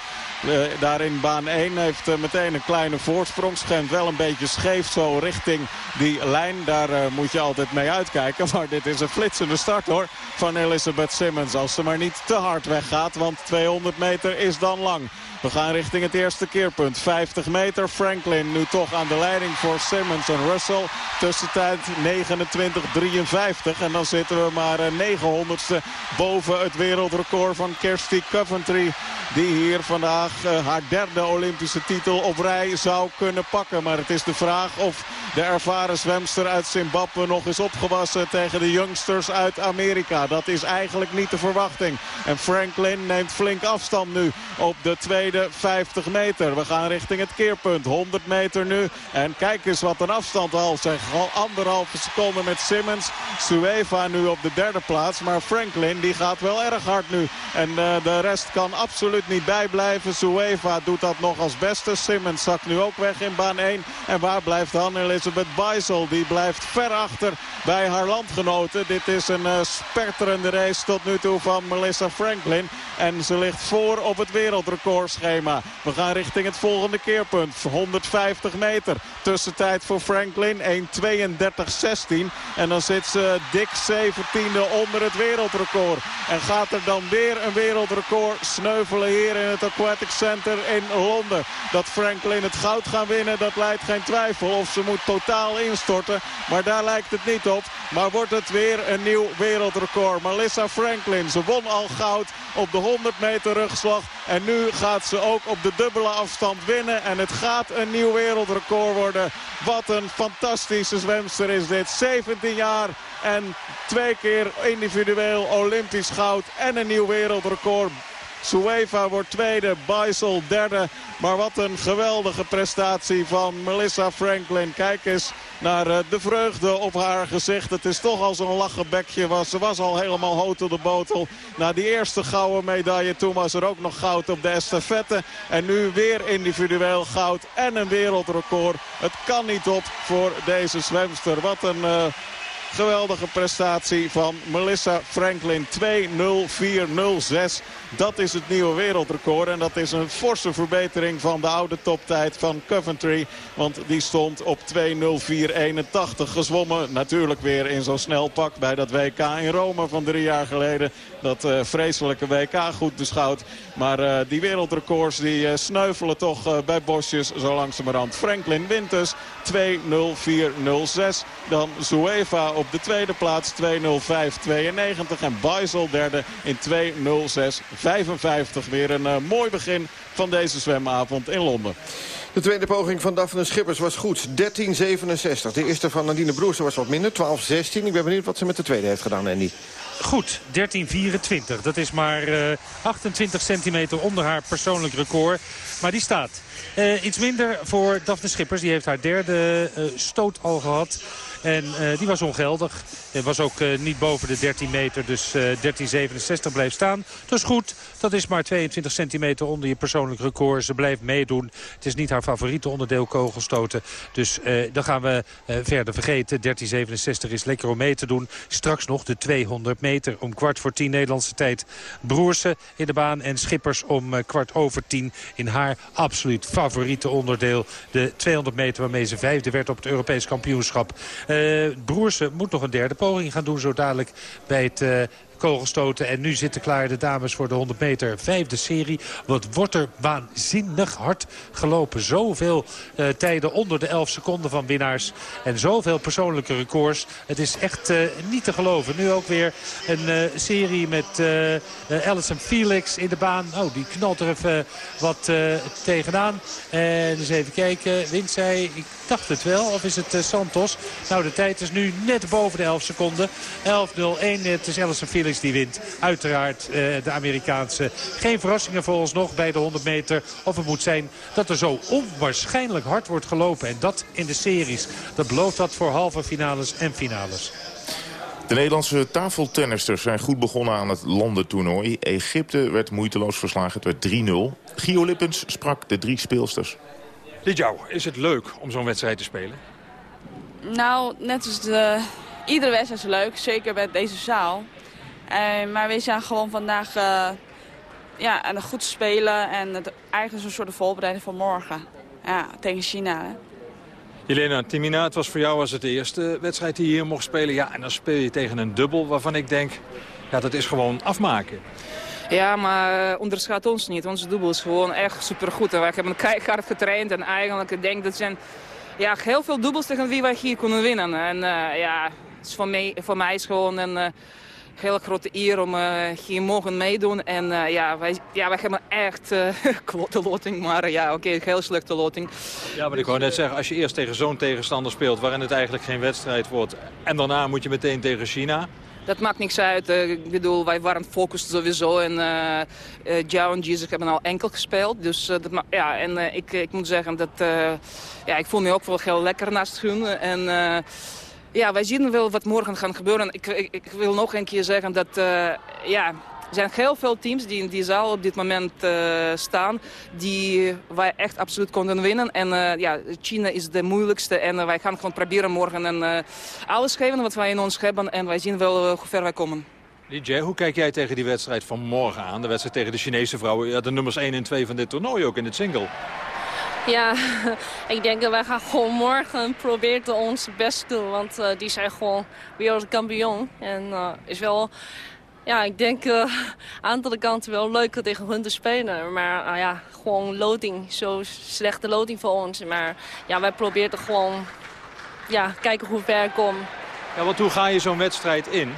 Uh, daar in baan 1 heeft uh, meteen een kleine voorsprong. Schijnt wel een beetje scheef zo richting die lijn. Daar uh, moet je altijd mee uitkijken. (laughs) Maar dit is een flitsende start hoor van Elizabeth Simmons. Als ze maar niet te hard weggaat. Want 200 meter is dan lang. We gaan richting het eerste keerpunt. 50 meter. Franklin nu toch aan de leiding voor Simmons en Russell. Tussentijd 29-53. En dan zitten we maar 900ste boven het wereldrecord van Kirsty Coventry. Die hier vandaag uh, haar derde Olympische titel op rij zou kunnen pakken. Maar het is de vraag of de ervaren zwemster uit Zimbabwe nog is opgewassen tegen de youngsters uit Amerika. Dat is eigenlijk niet de verwachting. En Franklin neemt flink afstand nu op de tweede 50 meter. We gaan richting het keerpunt. 100 meter nu. En kijk eens wat een afstand al. Zeg al anderhalve seconde met Simmons. Sueva nu op de derde plaats. Maar Franklin die gaat wel erg hard nu. En uh, de rest kan absoluut niet bijblijven. Sueva doet dat nog als beste. Simmons zakt nu ook weg in baan 1. En waar blijft dan Elizabeth Beisel. Die blijft ver achter bij haar landgenoten. Dit is een uh, race tot nu toe van Melissa Franklin. En ze ligt voor op het wereldrecordschema. We gaan richting het volgende keerpunt. 150 meter. Tussentijd voor Franklin 1.32.16. En dan zit ze dik 17e onder het wereldrecord. En gaat er dan weer een wereldrecord sneuvelen hier in het Aquatic Center in Londen. Dat Franklin het goud gaat winnen, dat lijkt geen twijfel. Of ze moet totaal instorten, maar daar lijkt het niet op. Maar wordt het weer een nieuw wereldrecord. Melissa Franklin, ze won al goud op de 100 meter rugslag. En nu gaat ze ook op de dubbele afstand winnen. En het gaat een nieuw wereldrecord worden. Wat een fantastische zwemster is dit. 17 jaar en twee keer individueel Olympisch goud en een nieuw wereldrecord. Sueva wordt tweede, Beisel derde. Maar wat een geweldige prestatie van Melissa Franklin. Kijk eens naar eh, de vreugde op haar gezicht. Het is toch al zo'n lachenbekje. Was. Ze was al helemaal hout op de botel. Na die eerste gouden medaille toen was er ook nog goud op de estafette. En nu weer individueel goud en een wereldrecord. Het kan niet op voor deze zwemster. Wat een... Uh, Geweldige prestatie van Melissa Franklin. 2.04.06. Dat is het nieuwe wereldrecord. En dat is een forse verbetering van de oude toptijd van Coventry. Want die stond op 2.04.81 gezwommen. Natuurlijk weer in zo'n snel pak bij dat WK in Rome van drie jaar geleden. Dat uh, vreselijke WK goed beschouwd. Maar uh, die wereldrecords die uh, sneuvelen toch bij bosjes zo langzamerhand. Franklin wint dus 2.04.06. Dan Zueva op de tweede plaats 2.05.92. En Beisel derde in 2.06.55. Weer een mooi begin van deze zwemavond in Londen. De tweede poging van Daphne Schippers was goed. 13.67. De eerste van Nadine Broersen was wat minder. 12.16. Ik ben benieuwd wat ze met de tweede heeft gedaan, Andy. Goed, 13.24. Dat is maar uh, 28 centimeter onder haar persoonlijk record. Maar die staat. Uh, iets minder voor Daphne Schippers. Die heeft haar derde uh, stoot al gehad. En uh, die was ongeldig. Het was ook uh, niet boven de 13 meter, dus uh, 13,67 bleef staan. Dat is goed. Dat is maar 22 centimeter onder je persoonlijk record. Ze blijft meedoen. Het is niet haar favoriete onderdeel kogelstoten. Dus dan gaan we verder vergeten. 13,67 is lekker om mee te doen. Straks nog de 200 meter om kwart voor 10 Nederlandse tijd. Broersen in de baan en Schippers om kwart over 10 in haar absoluut favoriete onderdeel. De 200 meter waarmee ze vijfde werd op het Europees kampioenschap. Uh, Broersen moet nog een derde poging gaan doen zo dadelijk bij het uh, kogelstoten. En nu zitten klaar de dames voor de 100 meter vijfde serie. Wat wordt er waanzinnig hard gelopen. Zoveel uh, tijden onder de 11 seconden van winnaars. En zoveel persoonlijke records. Het is echt uh, niet te geloven. Nu ook weer een uh, serie met Alison Felix in de baan. Oh, die knalt er even wat tegenaan. En eens even kijken. Wint zij? Ik dacht het wel. Of is het Santos? Nou, de tijd is nu net boven de 11 seconden. 11.01. Het is Alison Felix die wint. Uiteraard uh, de Amerikaanse. Geen verrassingen voor ons nog bij de 100 meter. Of het moet zijn dat er zo onwaarschijnlijk hard wordt gelopen. En dat in de series. Dat belooft dat voor halve finales en finales. De Nederlandse tafeltennisters zijn goed begonnen aan het landentoernooi. Egypte werd moeiteloos verslagen. Het werd 3-0. Gio Lippens sprak de drie speelsters. Dit jou, is het leuk om zo'n wedstrijd te spelen? Nou, net als de, iedere wedstrijd is leuk. Zeker bij deze zaal. Uh, maar we zijn gewoon vandaag uh, ja, aan het goed spelen en het, eigenlijk een soort voorbereiding van morgen. Ja, tegen China. Hè. Jelena Timina, het was voor jou als het de eerste wedstrijd die je hier mocht spelen. Ja, en dan speel je tegen een dubbel waarvan ik denk, ja, dat is gewoon afmaken. Ja, maar uh, onderschat ons niet. Onze dubbel is gewoon echt supergoed. We hebben (laughs) keihard getraind en eigenlijk ik denk dat zijn ja, heel veel dubbels tegen wie wij hier kunnen winnen. En ja, het is voor, mij, voor mij is gewoon een hele grote eer om uh, hier mogen meedoen. En uh, ja, wij, ja, wij hebben echt uh, (laughs) klote loting, maar ja, oké, okay, heel slechte loting. Ja, maar ik wou net zeggen, als je eerst tegen zo'n tegenstander speelt... waarin het eigenlijk geen wedstrijd wordt... en daarna moet je meteen tegen China... Dat maakt niks uit. ik bedoel, wij waren gefocust sowieso. En uh, uh, en Jesus hebben al enkel gespeeld. Dus uh, dat ja, en ik, ik moet zeggen dat ja, ik voel me ook wel heel lekker naast hun. En ja, wij zien wel wat morgen gaat gebeuren. Ik, ik, wil nog een keer zeggen dat, uh, ja, er zijn heel veel teams die in die zaal op dit moment staan... die wij echt absoluut konden winnen. En ja, China is de moeilijkste. En wij gaan gewoon proberen morgen en, alles geven wat wij in ons hebben. En wij zien wel hoe ver wij komen. DJ, hoe kijk jij tegen die wedstrijd van morgen aan? De wedstrijd tegen de Chinese vrouwen. Ja, de nummers 1 en 2 van dit toernooi ook in het single. Ja, (laughs) ik denk dat wij gaan gewoon morgen proberen ons best doen. Want uh, die zijn gewoon wereldkampioen. En uh, is wel, ja, ik denk uh, (laughs) aan de kant wel leuk tegen hun te spelen. Maar ja, gewoon loading. Zo slechte loading voor ons. Maar ja, wij proberen gewoon, ja, kijken hoe ver ik kom. Ja, want hoe ga je zo'n wedstrijd in?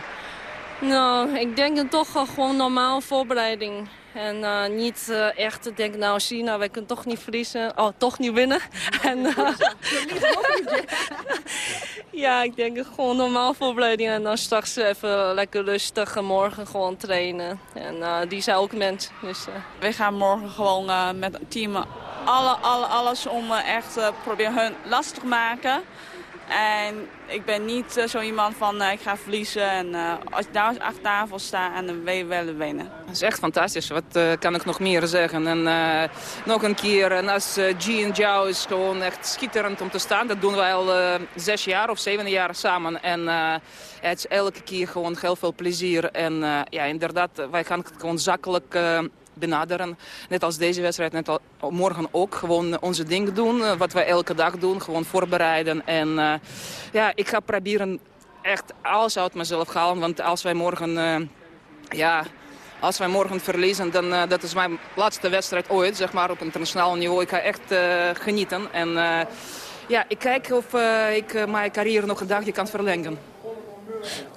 Nou, ik denk dan toch gewoon normaal voorbereiding. En uh, niet uh, echt te denken, nou China, wij kunnen toch niet verliezen. Oh, toch niet winnen. en, uh, (laughs) ja, ik denk gewoon normaal voorbereiding. En dan straks even lekker rustig en morgen gewoon trainen. En die zijn ook mens. Dus, Wij gaan morgen gewoon met het team alle, alle, alles om echt proberen hun lastig te maken. En ik ben niet uh, zo iemand van uh, ik ga verliezen. En uh, als ik daar achter tafel sta en dan wil je wel winnen. Dat is echt fantastisch. Wat kan ik nog meer zeggen? En nog een keer, en als G en Jiao is gewoon echt schitterend om te staan. Dat doen wij al zes jaar of zeven jaar samen. En het is elke keer gewoon heel veel plezier. En ja, inderdaad, wij gaan het gewoon zakelijk benaderen. Net als deze wedstrijd, net morgen ook. Gewoon onze dingen doen, eh, wat wij elke dag doen. Gewoon voorbereiden. En uh, ja, ik ga proberen echt alles uit mezelf halen. Want als wij morgen... Ja, als wij morgen verliezen, dan uh, dat is mijn laatste wedstrijd ooit, zeg maar, op internationaal niveau. Ik ga echt genieten. En ja, ik kijk of ik mijn carrière nog een dagje kan verlengen.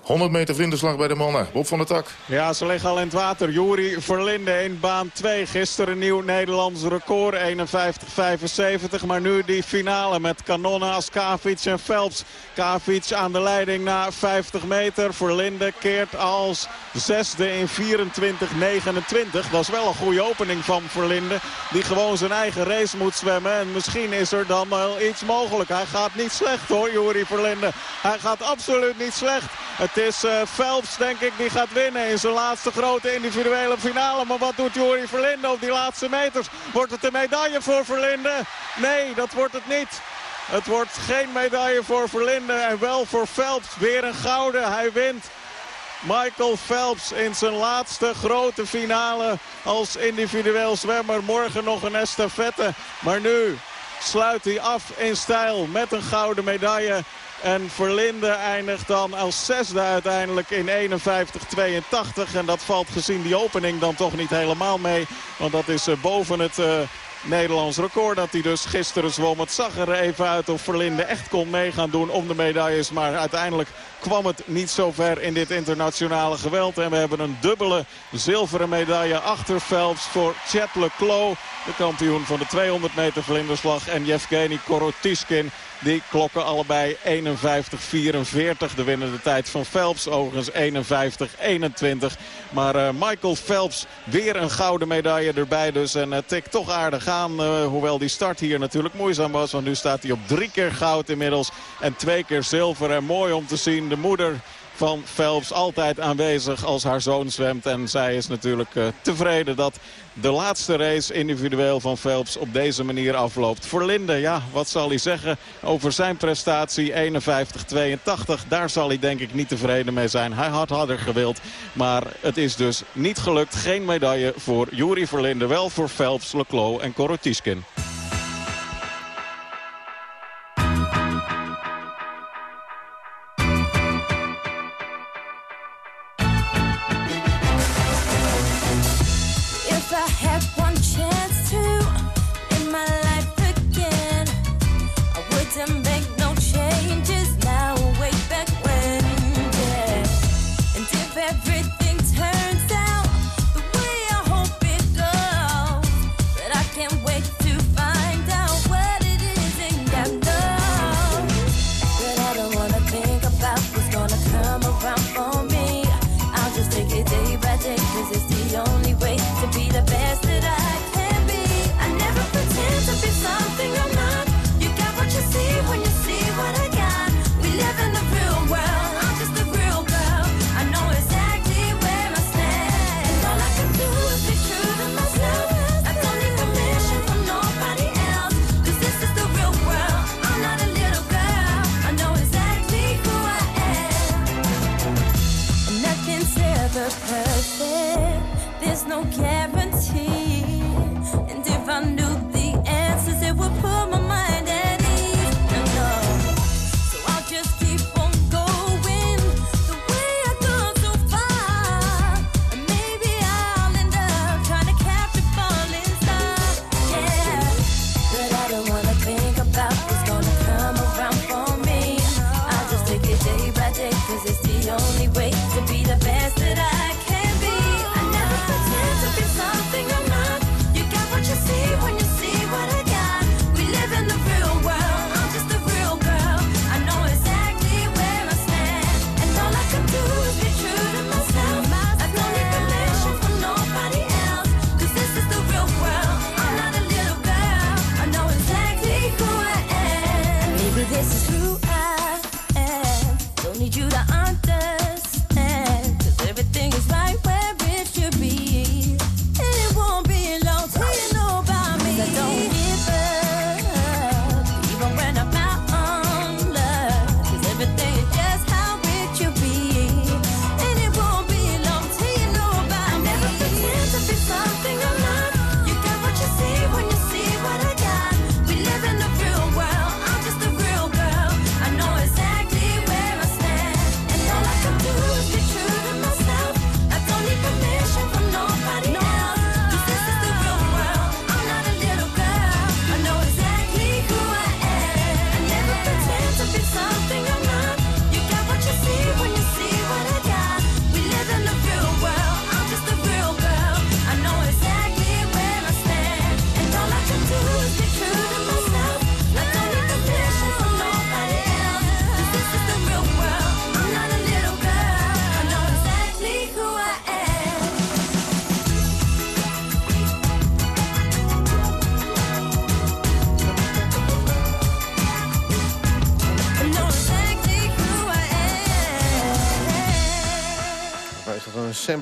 100 meter vlinderslag bij de mannen. Bob van der Tak. Ja, ze liggen al in het water. Juri Verlinde in baan 2. Gisteren een nieuw Nederlands record. 51-75. Maar nu die finale met kanonnen als Kavic en Phelps. Kavic aan de leiding na 50 meter. Verlinde keert als zesde in 24-29. Dat is wel een goede opening van Verlinde. Die gewoon zijn eigen race moet zwemmen. En misschien is er dan wel iets mogelijk. Hij gaat niet slecht hoor, Juri Verlinde. Hij gaat absoluut niet slecht. Het is uh, Phelps, denk ik, die gaat winnen in zijn laatste grote individuele finale. Maar wat doet Jori Verlinde op die laatste meters? Wordt het een medaille voor Verlinde? Nee, dat wordt het niet. Het wordt geen medaille voor Verlinde en wel voor Phelps. Weer een gouden, hij wint. Michael Phelps in zijn laatste grote finale als individueel zwemmer. Morgen nog een estafette. Maar nu sluit hij af in stijl met een gouden medaille. En Verlinde eindigt dan als zesde uiteindelijk in 51-82. En dat valt gezien die opening dan toch niet helemaal mee. Want dat is eh, boven het... Uh, Nederlands record dat hij dus gisteren zwom. Het zag er even uit of Verlinde echt kon meegaan doen om de medailles. Maar uiteindelijk kwam het niet zo ver in dit internationale geweld. En we hebben een dubbele zilveren medaille achter Phelps voor Chet Leclos. De kampioen van de 200 meter vlinderslag. En Yevgeny Korotiskin die klokken allebei 51-44. De winnende tijd van Phelps. Overigens 51-21. Maar uh, Michael Phelps weer een gouden medaille erbij dus. En uh, tikt toch aardig aan. Uh, hoewel die start hier natuurlijk moeizaam was. Want nu staat hij op drie keer goud inmiddels. En twee keer zilver. En mooi om te zien. De moeder van Phelps altijd aanwezig als haar zoon zwemt. En zij is natuurlijk uh, tevreden dat de laatste race individueel van Phelps op deze manier afloopt. Voor ja, wat zal hij zeggen over zijn prestatie 51-82. Daar zal hij denk ik niet tevreden mee zijn. Hij had harder gewild, maar het is dus niet gelukt. Geen medaille voor Juri Verlinde, wel voor Phelps, Leclos en Korotiskin. The only way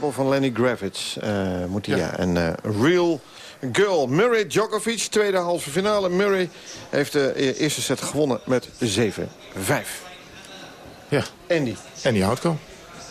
van Lenny Gravitz? eh, moet hij, ja. En eh, Real Girl. Murray Djokovic, tweede halve finale. Murray heeft de e- eerste set gewonnen met 7-5. Ja. Andy. Andy Houtko.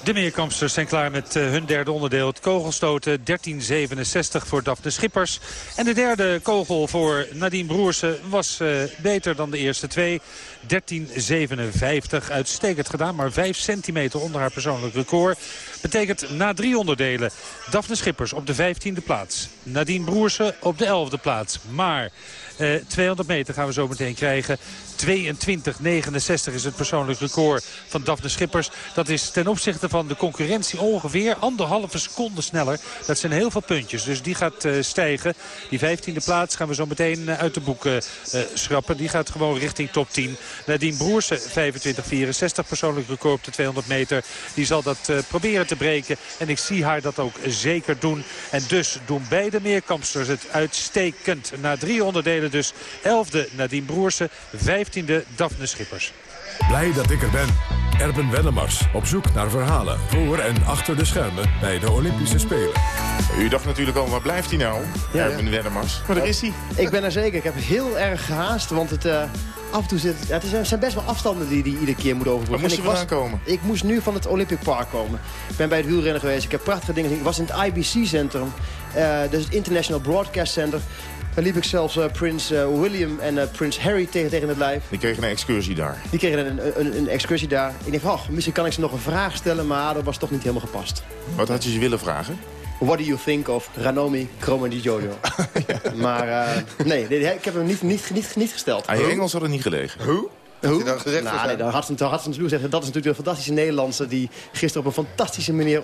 De meerkampsters zijn klaar met eh, hun derde onderdeel. Het kogelstoten 1367 voor Daphne Schippers. En de derde kogel voor Nadine Broersen was eh, beter dan de eerste twee. 1357. Uitstekend gedaan, maar 5 centimeter onder haar persoonlijk record. Betekent na drie onderdelen Daphne Schippers op de 15e plaats. Nadine Broersen op de 11e plaats. Maar eh, 200 meter gaan we zo meteen krijgen. 22,69 is het persoonlijk record van Daphne Schippers. Dat is ten opzichte van de concurrentie ongeveer anderhalve seconde sneller. Dat zijn heel veel puntjes, dus die gaat eh, stijgen. Die 15e plaats gaan we zo meteen eh, uit de boeken eh, schrappen. Die gaat gewoon richting top 10. Nadine Broersen 25,64 persoonlijk record op de 200 meter. Die zal dat eh, proberen te breken. En ik zie haar dat ook zeker doen. En dus doen beide meerkampsters het uitstekend. Na drie onderdelen dus 11e Nadine Broersen, 15e Daphne Schippers. Blij dat ik er ben. Erben Wennemars op zoek naar verhalen voor en achter de schermen bij de Olympische Spelen. U dacht natuurlijk al, waar blijft hij nou? Ja. Erben Wennemars. Maar daar is hij. Ik ben er zeker. Ik heb heel erg gehaast, want het... eh, Af en toe zit, ja, het zijn best wel afstanden die die iedere keer moet overbruggen. Waar moest je vandaan komen? Ik moest nu van het Olympic Park komen. Ik ben bij het wielrennen geweest. Ik heb prachtige dingen gezien. Ik was in het IBC-centrum. dus het International Broadcast Center. Daar liep ik zelfs eh, Prins eh, William en eh, Prins Harry tegen, tegen het lijf. Die kregen een excursie daar. Die kregen een, een, een excursie daar. Ik dacht, oh, misschien kan ik ze nog een vraag stellen, maar dat was toch niet helemaal gepast. Wat had je ze willen vragen? What do you think of Ranomi Kromowidjojo? (laughs) Maar eh, nee, nee, ik heb hem niet, niet, niet, niet gesteld. Aan je Engels had het niet gelegen. Hoe? Gezegd Nou, nee, zijn- dan had ze, dan had ze natuurlijk gezegd... dat is natuurlijk een fantastische Nederlandse... die gisteren op een fantastische manier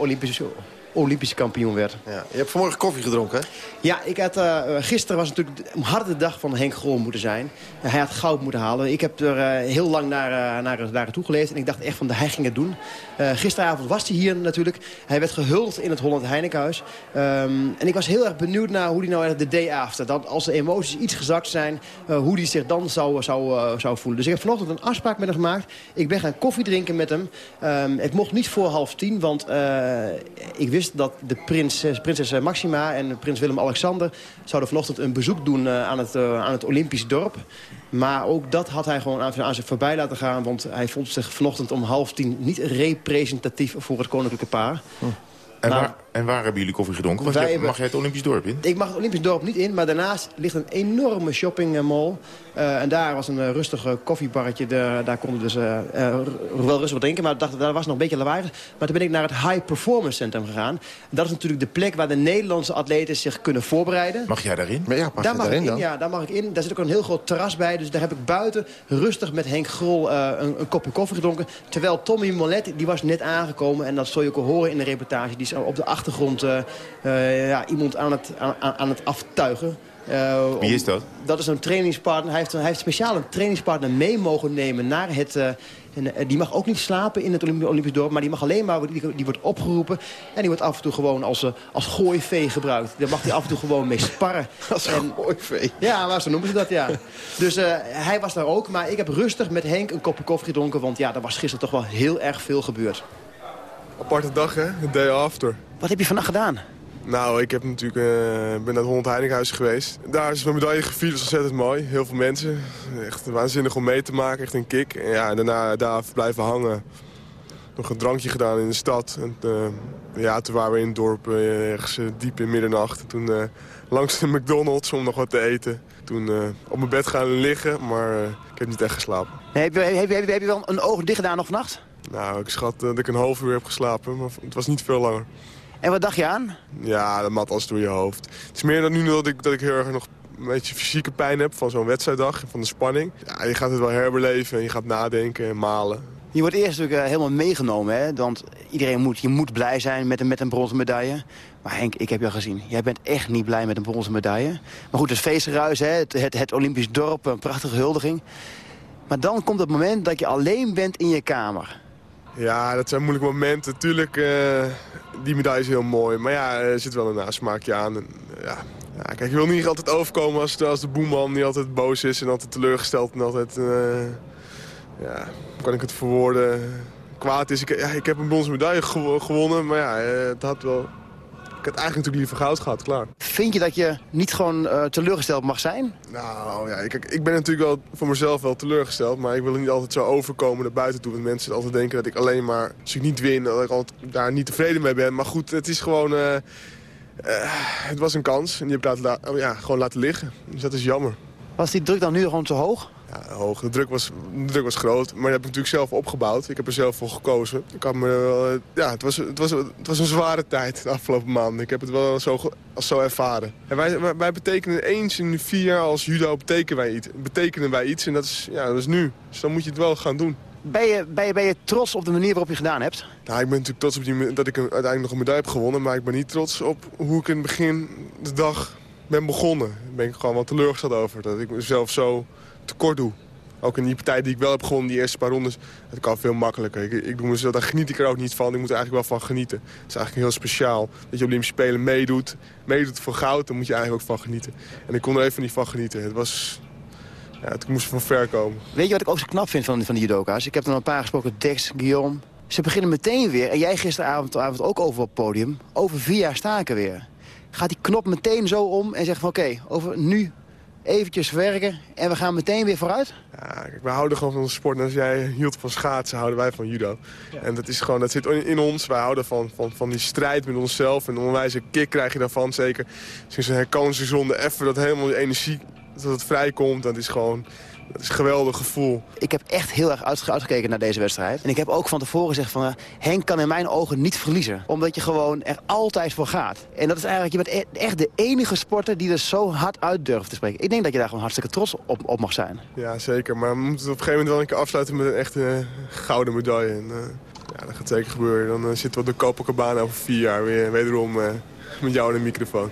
Olympische, kampioen werd. Ja, je hebt vanmorgen koffie gedronken, hè? Ja, ik had, eh, gisteren was natuurlijk een harde dag van Henk Grol moeten zijn. hij had goud moeten halen. Ik heb er eh, heel lang naar, eh, naar, naar naartoe geleefd. En ik dacht echt van, hij ging het doen. Gisteravond was hij hier natuurlijk. Hij werd gehuld in het Holland Heinekenhuis. Ehm, en ik was heel erg benieuwd naar hoe hij nou de day after... dat als de emoties iets gezakt zijn... hoe hij zich dan zou, zou, zou voelen. Dus ik heb vanochtend een afspraak met hem gemaakt. Ik ben gaan koffie drinken met hem. Ehm, het mocht niet voor half tien, want eh, ik wist dat de prinses, prinses Maxima en prins Willem-Alexander... zouden vanochtend een bezoek doen eh, aan, het, eh, aan het Olympisch dorp. Maar ook dat had hij gewoon aan, aan zich voorbij laten gaan... want hij vond zich vanochtend om half tien niet representatief voor het koninklijke paar. En Maar- waar, En waar hebben jullie koffie gedronken? Want hebben- mag jij het Olympisch dorp in? Ik mag het Olympisch dorp niet in, maar daarnaast ligt een enorme shoppingmall. Eh en daar was een eh, rustig koffiebarretje. Daar, daar konden we dus wel rustig wat drinken. Maar dacht, daar was nog een beetje lawaai. Maar toen ben ik naar het High Performance Centrum gegaan. Dat is natuurlijk de plek waar de Nederlandse atleten zich kunnen voorbereiden. Mag jij daarin? Maar ja, mag daar mag daarin ik in, dan? ja, daar mag ik in. Daar zit ook een heel groot terras bij. Dus daar heb ik buiten rustig met Henk Grol eh, een, een kopje koffie gedronken. Terwijl Tommy Molet, die was net aangekomen. En dat zul je ook horen in de reportage. Die is op de achtergrond eh, eh, ja, iemand aan het, aan, aan het aftuigen. Eh, Wie is dat? Dat is een trainingspartner. Hij heeft, hij heeft speciaal een trainingspartner mee mogen nemen naar het... eh, en, die mag ook niet slapen in het Olympi- Olympisch dorp, maar die mag alleen maar, die, die wordt opgeroepen. En die wordt af en toe gewoon als, als gooivee gebruikt. Daar mag hij af en toe gewoon mee sparren. (laughs) Als gooivee? Ja, maar zo noemen ze dat, ja. Dus eh, hij was daar ook, maar ik heb rustig met Henk een kopje koffie gedronken. Want ja, er was gisteren toch wel heel erg veel gebeurd. Aparte dag, hè? The day after. Wat heb je vannacht gedaan? Nou, ik heb natuurlijk, eh, ben naar het Holland Heilighuis geweest. Daar is mijn medaille gevierd, dat is ontzettend mooi. Heel veel mensen. Echt waanzinnig om mee te maken, echt een kick. En ja, daarna daar blijven hangen. Nog een drankje gedaan in de stad. En, eh, ja, toen waren we in het dorp eh, ergens diep in middernacht. Toen langs de McDonald's om nog wat te eten. Toen op mijn bed gaan liggen, maar ik heb niet echt geslapen. Heb je, heb, je, heb je wel een oog dicht gedaan nog vannacht? Nou, ik schat dat ik een half uur heb geslapen, maar het was niet veel langer. En wat dacht je aan? Ja, dat mat als door je hoofd. Het is meer dan nu dat ik, dat ik heel erg nog een beetje fysieke pijn heb van zo'n wedstrijddag. Van de spanning. Ja, je gaat het wel herbeleven en je gaat nadenken en malen. Je wordt eerst natuurlijk eh, helemaal meegenomen, hè? Want iedereen moet, je moet blij zijn met een, met een bronzen medaille. Maar Henk, ik heb jou gezien. Jij bent echt niet blij met een bronzen medaille. Maar goed, het feestgeruis, hè? Het, het, het Olympisch dorp, een prachtige huldiging. Maar dan komt het moment dat je alleen bent in je kamer. Ja, dat zijn moeilijke momenten. Natuurlijk, eh, die medaille is heel mooi. Maar ja, er zit wel een nasmaakje aan. En, ja. Ja, kijk, je wil niet altijd overkomen als als de boeman die altijd boos is en altijd teleurgesteld en altijd... eh, ja, kan ik het verwoorden? Kwaad is. Ik, ja, ik heb een bronzen medaille gewo- gewonnen, maar ja, eh, het had wel... Ik had eigenlijk natuurlijk liever goud gehad, klaar. Vind je dat je niet gewoon eh, teleurgesteld mag zijn? Nou ja, ik, ik ben natuurlijk wel voor mezelf wel teleurgesteld. Maar ik wil niet altijd zo overkomen naar buiten toe. Want mensen altijd denken dat ik alleen maar, als ik niet win, dat ik altijd daar niet tevreden mee ben. Maar goed, het is gewoon, eh, eh, het was een kans. En die heb ik laten, la- ja, gewoon laten liggen. Dus dat is jammer. Was die druk dan nu gewoon te hoog? Ja, hoog. De druk, was, de druk was groot, maar dat heb ik natuurlijk zelf opgebouwd. Ik heb er zelf voor gekozen. Ik had me, wel, eh, ja, het, was, het, was, het was een zware tijd de afgelopen maanden. Ik heb het wel zo, als zo ervaren. En wij, wij, wij betekenen eens in de vier jaar als judo betekenen wij iets. Betekenen wij iets en dat is, ja, dat is nu. Dus dan moet je het wel gaan doen. Ben je, ben, je, ben je trots op de manier waarop je het gedaan hebt? Nou, ik ben natuurlijk trots op die, dat ik een- uiteindelijk nog een medaille heb gewonnen. Maar ik ben niet trots op hoe ik in het begin de dag ben begonnen. Daar ben ik gewoon wel teleurgesteld over. Dat ik mezelf zo tekort doe. Ook in die partij die ik wel heb gewonnen, die eerste paar rondes, het kan veel makkelijker. Ik, ik doe mezelf, daar geniet ik er ook niet van. Ik moet er eigenlijk wel van genieten. Het is eigenlijk heel speciaal dat je Olympische Spelen meedoet. Meedoet voor goud, daar moet je eigenlijk ook van genieten. En ik kon er even niet van genieten. Het was... Ja, het moest van ver komen. Weet je wat ik ook zo knap vind van, van die judoka's? Ik heb er een paar gesproken, Dex, Guillaume. Ze beginnen meteen weer, en jij gisteravond avond ook over op het podium... over vier jaar staken weer. Gaat die knop meteen zo om en zegt van oké, over nu eventjes werken... en we gaan meteen weer vooruit? Ja, kijk, wij houden gewoon van onze sport. En als jij hield van schaatsen, houden wij van judo. En dat is gewoon, dat zit in ons. Wij houden van, van, van die strijd met onszelf. En een onwijze kick krijg je daarvan. Zeker sinds een herkansingszonde. Even dat helemaal die energie, dat het vrijkomt. Dat is gewoon, dat is een geweldig gevoel. Ik heb echt heel erg uitge- uitgekeken naar deze wedstrijd. En ik heb ook van tevoren gezegd van... eh, Henk kan in mijn ogen niet verliezen. Omdat je gewoon er altijd voor gaat. En dat is eigenlijk, je bent e- echt de enige sporter die er zo hard uit durft te spreken. Ik denk dat je daar gewoon hartstikke trots op, op mag zijn. Ja, zeker. Maar we moeten het op een gegeven moment wel een keer afsluiten met een echte eh, gouden medaille. En, eh, ja, dat gaat zeker gebeuren. Dan zitten we op de Copacabana over vier jaar weer wederom met jou in de microfoon.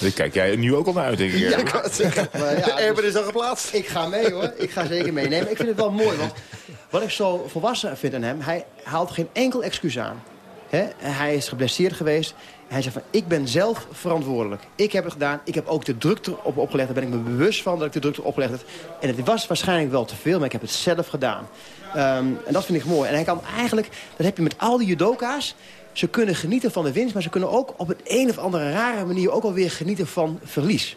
Daar kijk jij nu ook al naar uit, denk ik. Ja, Erwin. ik wou het zeggen. Maar ja, Erben is al geplaatst. Ik ga mee hoor. Ik ga zeker mee. Nee, maar ik vind het wel mooi. Want wat ik zo volwassen vind aan hem... hij haalt geen enkel excuus aan. Hè? Hij is geblesseerd geweest. Hij zegt van, ik ben zelf verantwoordelijk. Ik heb het gedaan. Ik heb ook de druk erop opgelegd. Daar ben ik me bewust van dat ik de druk erop opgelegd heb. En het was waarschijnlijk wel te veel, maar ik heb het zelf gedaan. Ehm, en dat vind ik mooi. En hij kan eigenlijk, dat heb je met al die judoka's... Ze kunnen genieten van de winst, maar ze kunnen ook op een, een of andere rare manier... ook alweer genieten van verlies.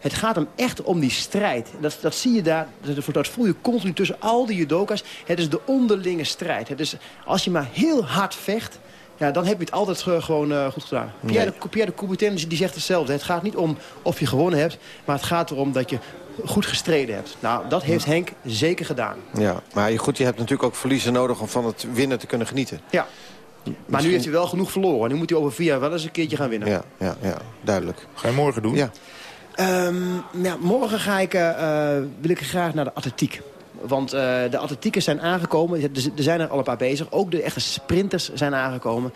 Het gaat hem echt om die strijd. Dat, dat zie je daar, dat, dat voel je continu tussen al die judoka's. Het is de onderlinge strijd. Het is, als je maar heel hard vecht, Ja, dan heb je het altijd ge- gewoon eh, goed gedaan. Pierre, de, Pierre de Coubertin die zegt hetzelfde. Het gaat niet om of je gewonnen hebt, maar het gaat erom dat je goed gestreden hebt. Nou, dat heeft Henk zeker gedaan. Ja, maar goed, je hebt natuurlijk ook verliezen nodig om van het winnen te kunnen genieten. Ja. Maar nu heeft hij wel genoeg verloren. Nu moet hij over vier jaar wel eens een keertje gaan winnen. Ja, ja, ja duidelijk. Ga je morgen doen? Ja. Ehm, ja, morgen ga ik, eh, eh, wil ik graag naar de atletiek. Want eh, de atletiekers zijn aangekomen. Er er zijn er al een paar bezig. Ook de echte sprinters zijn aangekomen.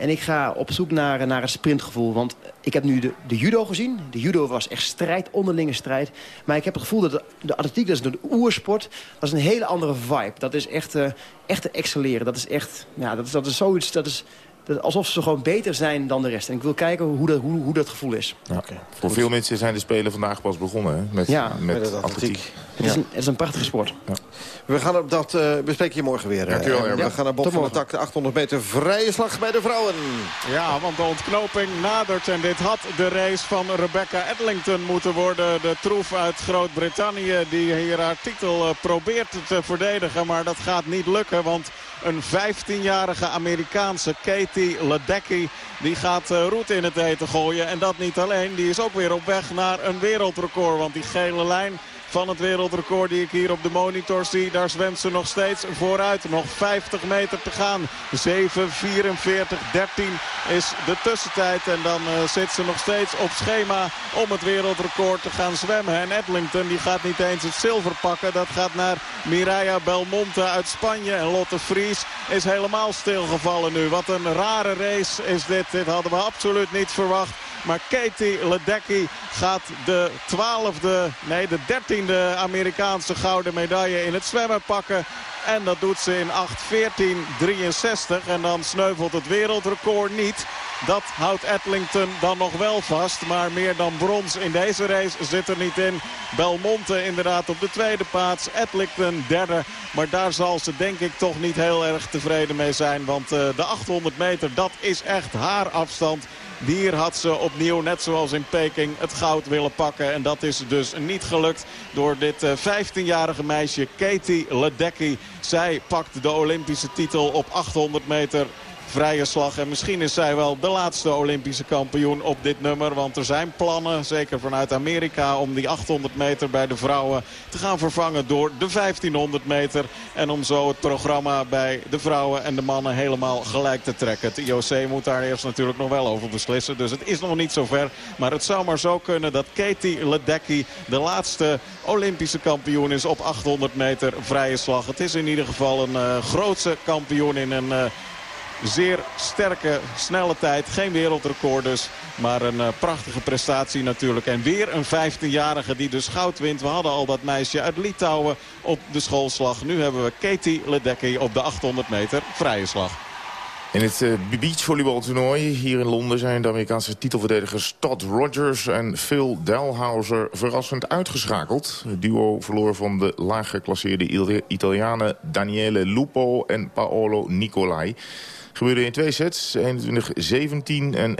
En ik ga op zoek naar, naar het sprintgevoel. Want ik heb nu de, de judo gezien. De judo was echt strijd, onderlinge strijd. Maar ik heb het gevoel dat de, de atletiek, dat is de oersport... dat is een hele andere vibe. Dat is echt, eh, echt te excelleren. Dat is echt, ja, dat is, dat is zoiets... Dat is, dat, alsof ze gewoon beter zijn dan de rest. En ik wil kijken hoe dat, hoe, hoe dat gevoel is. Ja. Voor veel mensen zijn de Spelen vandaag pas begonnen hè? Met, Ja, met, atletiek. Het is, een, het is een prachtige sport. We gaan op dat eh bespreken je morgen weer. eh. Dankjewel, En Erwin. we gaan naar Bob Tot van de. Tak, de 800 meter vrije slag bij de vrouwen. Ja, want de ontknoping nadert. En dit had de race van Rebecca Edlington moeten worden. De troef uit Groot-Brittannië die hier haar titel eh, probeert te verdedigen. Maar dat gaat niet lukken, want een 15-jarige Amerikaanse Katie Ledecky... die gaat eh, roet in het eten gooien. En dat niet alleen, die is ook weer op weg naar een wereldrecord. Want die gele lijn van het wereldrecord die ik hier op de monitor zie. Daar zwemt ze nog steeds vooruit. Nog 50 meter te gaan. 7.44, 13 is de tussentijd. En dan eh, zit ze nog steeds op schema om het wereldrecord te gaan zwemmen. En Edlington die gaat niet eens het zilver pakken. Dat gaat naar Mireia Belmonte uit Spanje. En Lotte Vries is helemaal stilgevallen nu. Wat een rare race is dit. Dit hadden we absoluut niet verwacht. Maar Katie Ledecky gaat de 12e, nee de 13e Amerikaanse gouden medaille in het zwemmen pakken. En dat doet ze in 8.14.63. En dan sneuvelt het wereldrecord niet. Dat houdt Edlington dan nog wel vast. Maar meer dan brons in deze race zit er niet in. Belmonte inderdaad op de tweede plaats. Edlington derde. Maar daar zal ze denk ik toch niet heel erg tevreden mee zijn. Want eh, de 800 meter, dat is echt haar afstand. Hier had ze opnieuw, net zoals in Peking, het goud willen pakken. En dat is dus niet gelukt door dit eh, 15-jarige meisje Katie Ledecky. Zij pakt de Olympische titel op 800 meter vrije slag. En misschien is zij wel de laatste Olympische kampioen op dit nummer. Want er zijn plannen, zeker vanuit Amerika, om die 800 meter bij de vrouwen te gaan vervangen door de 1500 meter. En om zo het programma bij de vrouwen en de mannen helemaal gelijk te trekken. Het IOC moet daar eerst natuurlijk nog wel over beslissen. Dus het is nog niet zover. Maar het zou maar zo kunnen dat Katie Ledecky de laatste Olympische kampioen is op 800 meter vrije slag. Het is in ieder geval een eh, grootse kampioen in een... eh, Zeer sterke, snelle tijd. Geen wereldrecord dus. Maar een eh, prachtige prestatie natuurlijk. En weer een 15-jarige die dus goud wint. We hadden al dat meisje uit Litouwen op de schoolslag. Nu hebben we Katie Ledecky op de 800 meter vrije slag. In het uh, beachvolleybaltoernooi hier in Londen zijn de Amerikaanse titelverdedigers Todd Rogers en Phil Dalhouser verrassend uitgeschakeld. Het duo verloor van de laag geclasseerde Italianen Daniele Lupo en Paolo Nicolai. Gebeurde in twee sets, 21-17 en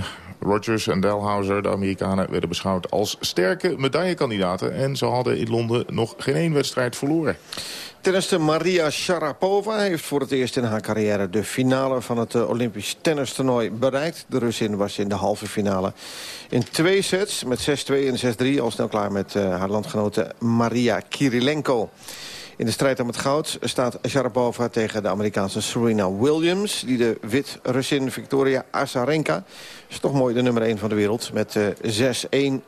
21-19. Rogers en Dalhouser, de Amerikanen, werden beschouwd als sterke medaillekandidaten. En ze hadden in Londen nog geen één wedstrijd verloren. Tennister Maria Sharapova heeft voor het eerst in haar carrière... de finale van het uh, Olympisch tennistoernooi bereikt. De Russin was in de halve finale in twee sets met 6-2 en 6-3... al snel klaar met uh, haar landgenote Maria Kirilenko. In de strijd om het goud staat Sharapova tegen de Amerikaanse Serena Williams... die de wit-Russin Victoria Azarenka... is toch mooi de nummer 1 van de wereld... met uh, 6-1,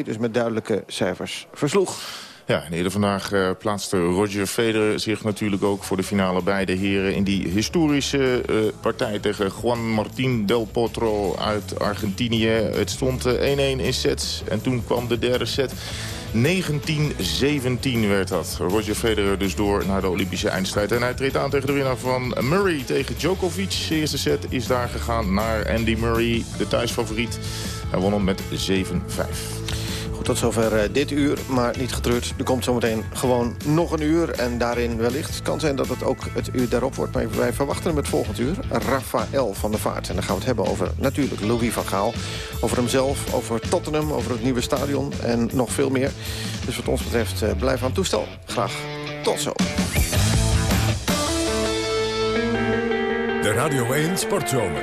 6-2, dus met duidelijke cijfers versloeg. Ja, en eerder vandaag uh, plaatste Roger Federer zich natuurlijk ook voor de finale beide heren... in die historische uh, partij tegen Juan Martín del Potro uit Argentinië. Het stond 1-1 uh, in sets en toen kwam de derde set... 1917 werd dat. Roger Federer dus door naar de Olympische eindstrijd. En hij treedt aan tegen de winnaar van Murray tegen Djokovic. De eerste set is daar gegaan naar Andy Murray, de thuisfavoriet. Hij won hem met 7-5. Tot zover uh, dit uur, maar niet getreurd. Er komt zometeen gewoon nog een uur. En daarin wellicht het kan zijn dat het ook het uur daarop wordt. Maar wij verwachten hem het volgend uur. Rafael van der Vaart. En dan gaan we het hebben over natuurlijk Louis van Gaal. Over hemzelf, over Tottenham, over het nieuwe stadion. En nog veel meer. Dus wat ons betreft uh, blijf aan het toestel. Graag tot zo. De De Radio 1 Sportzomer.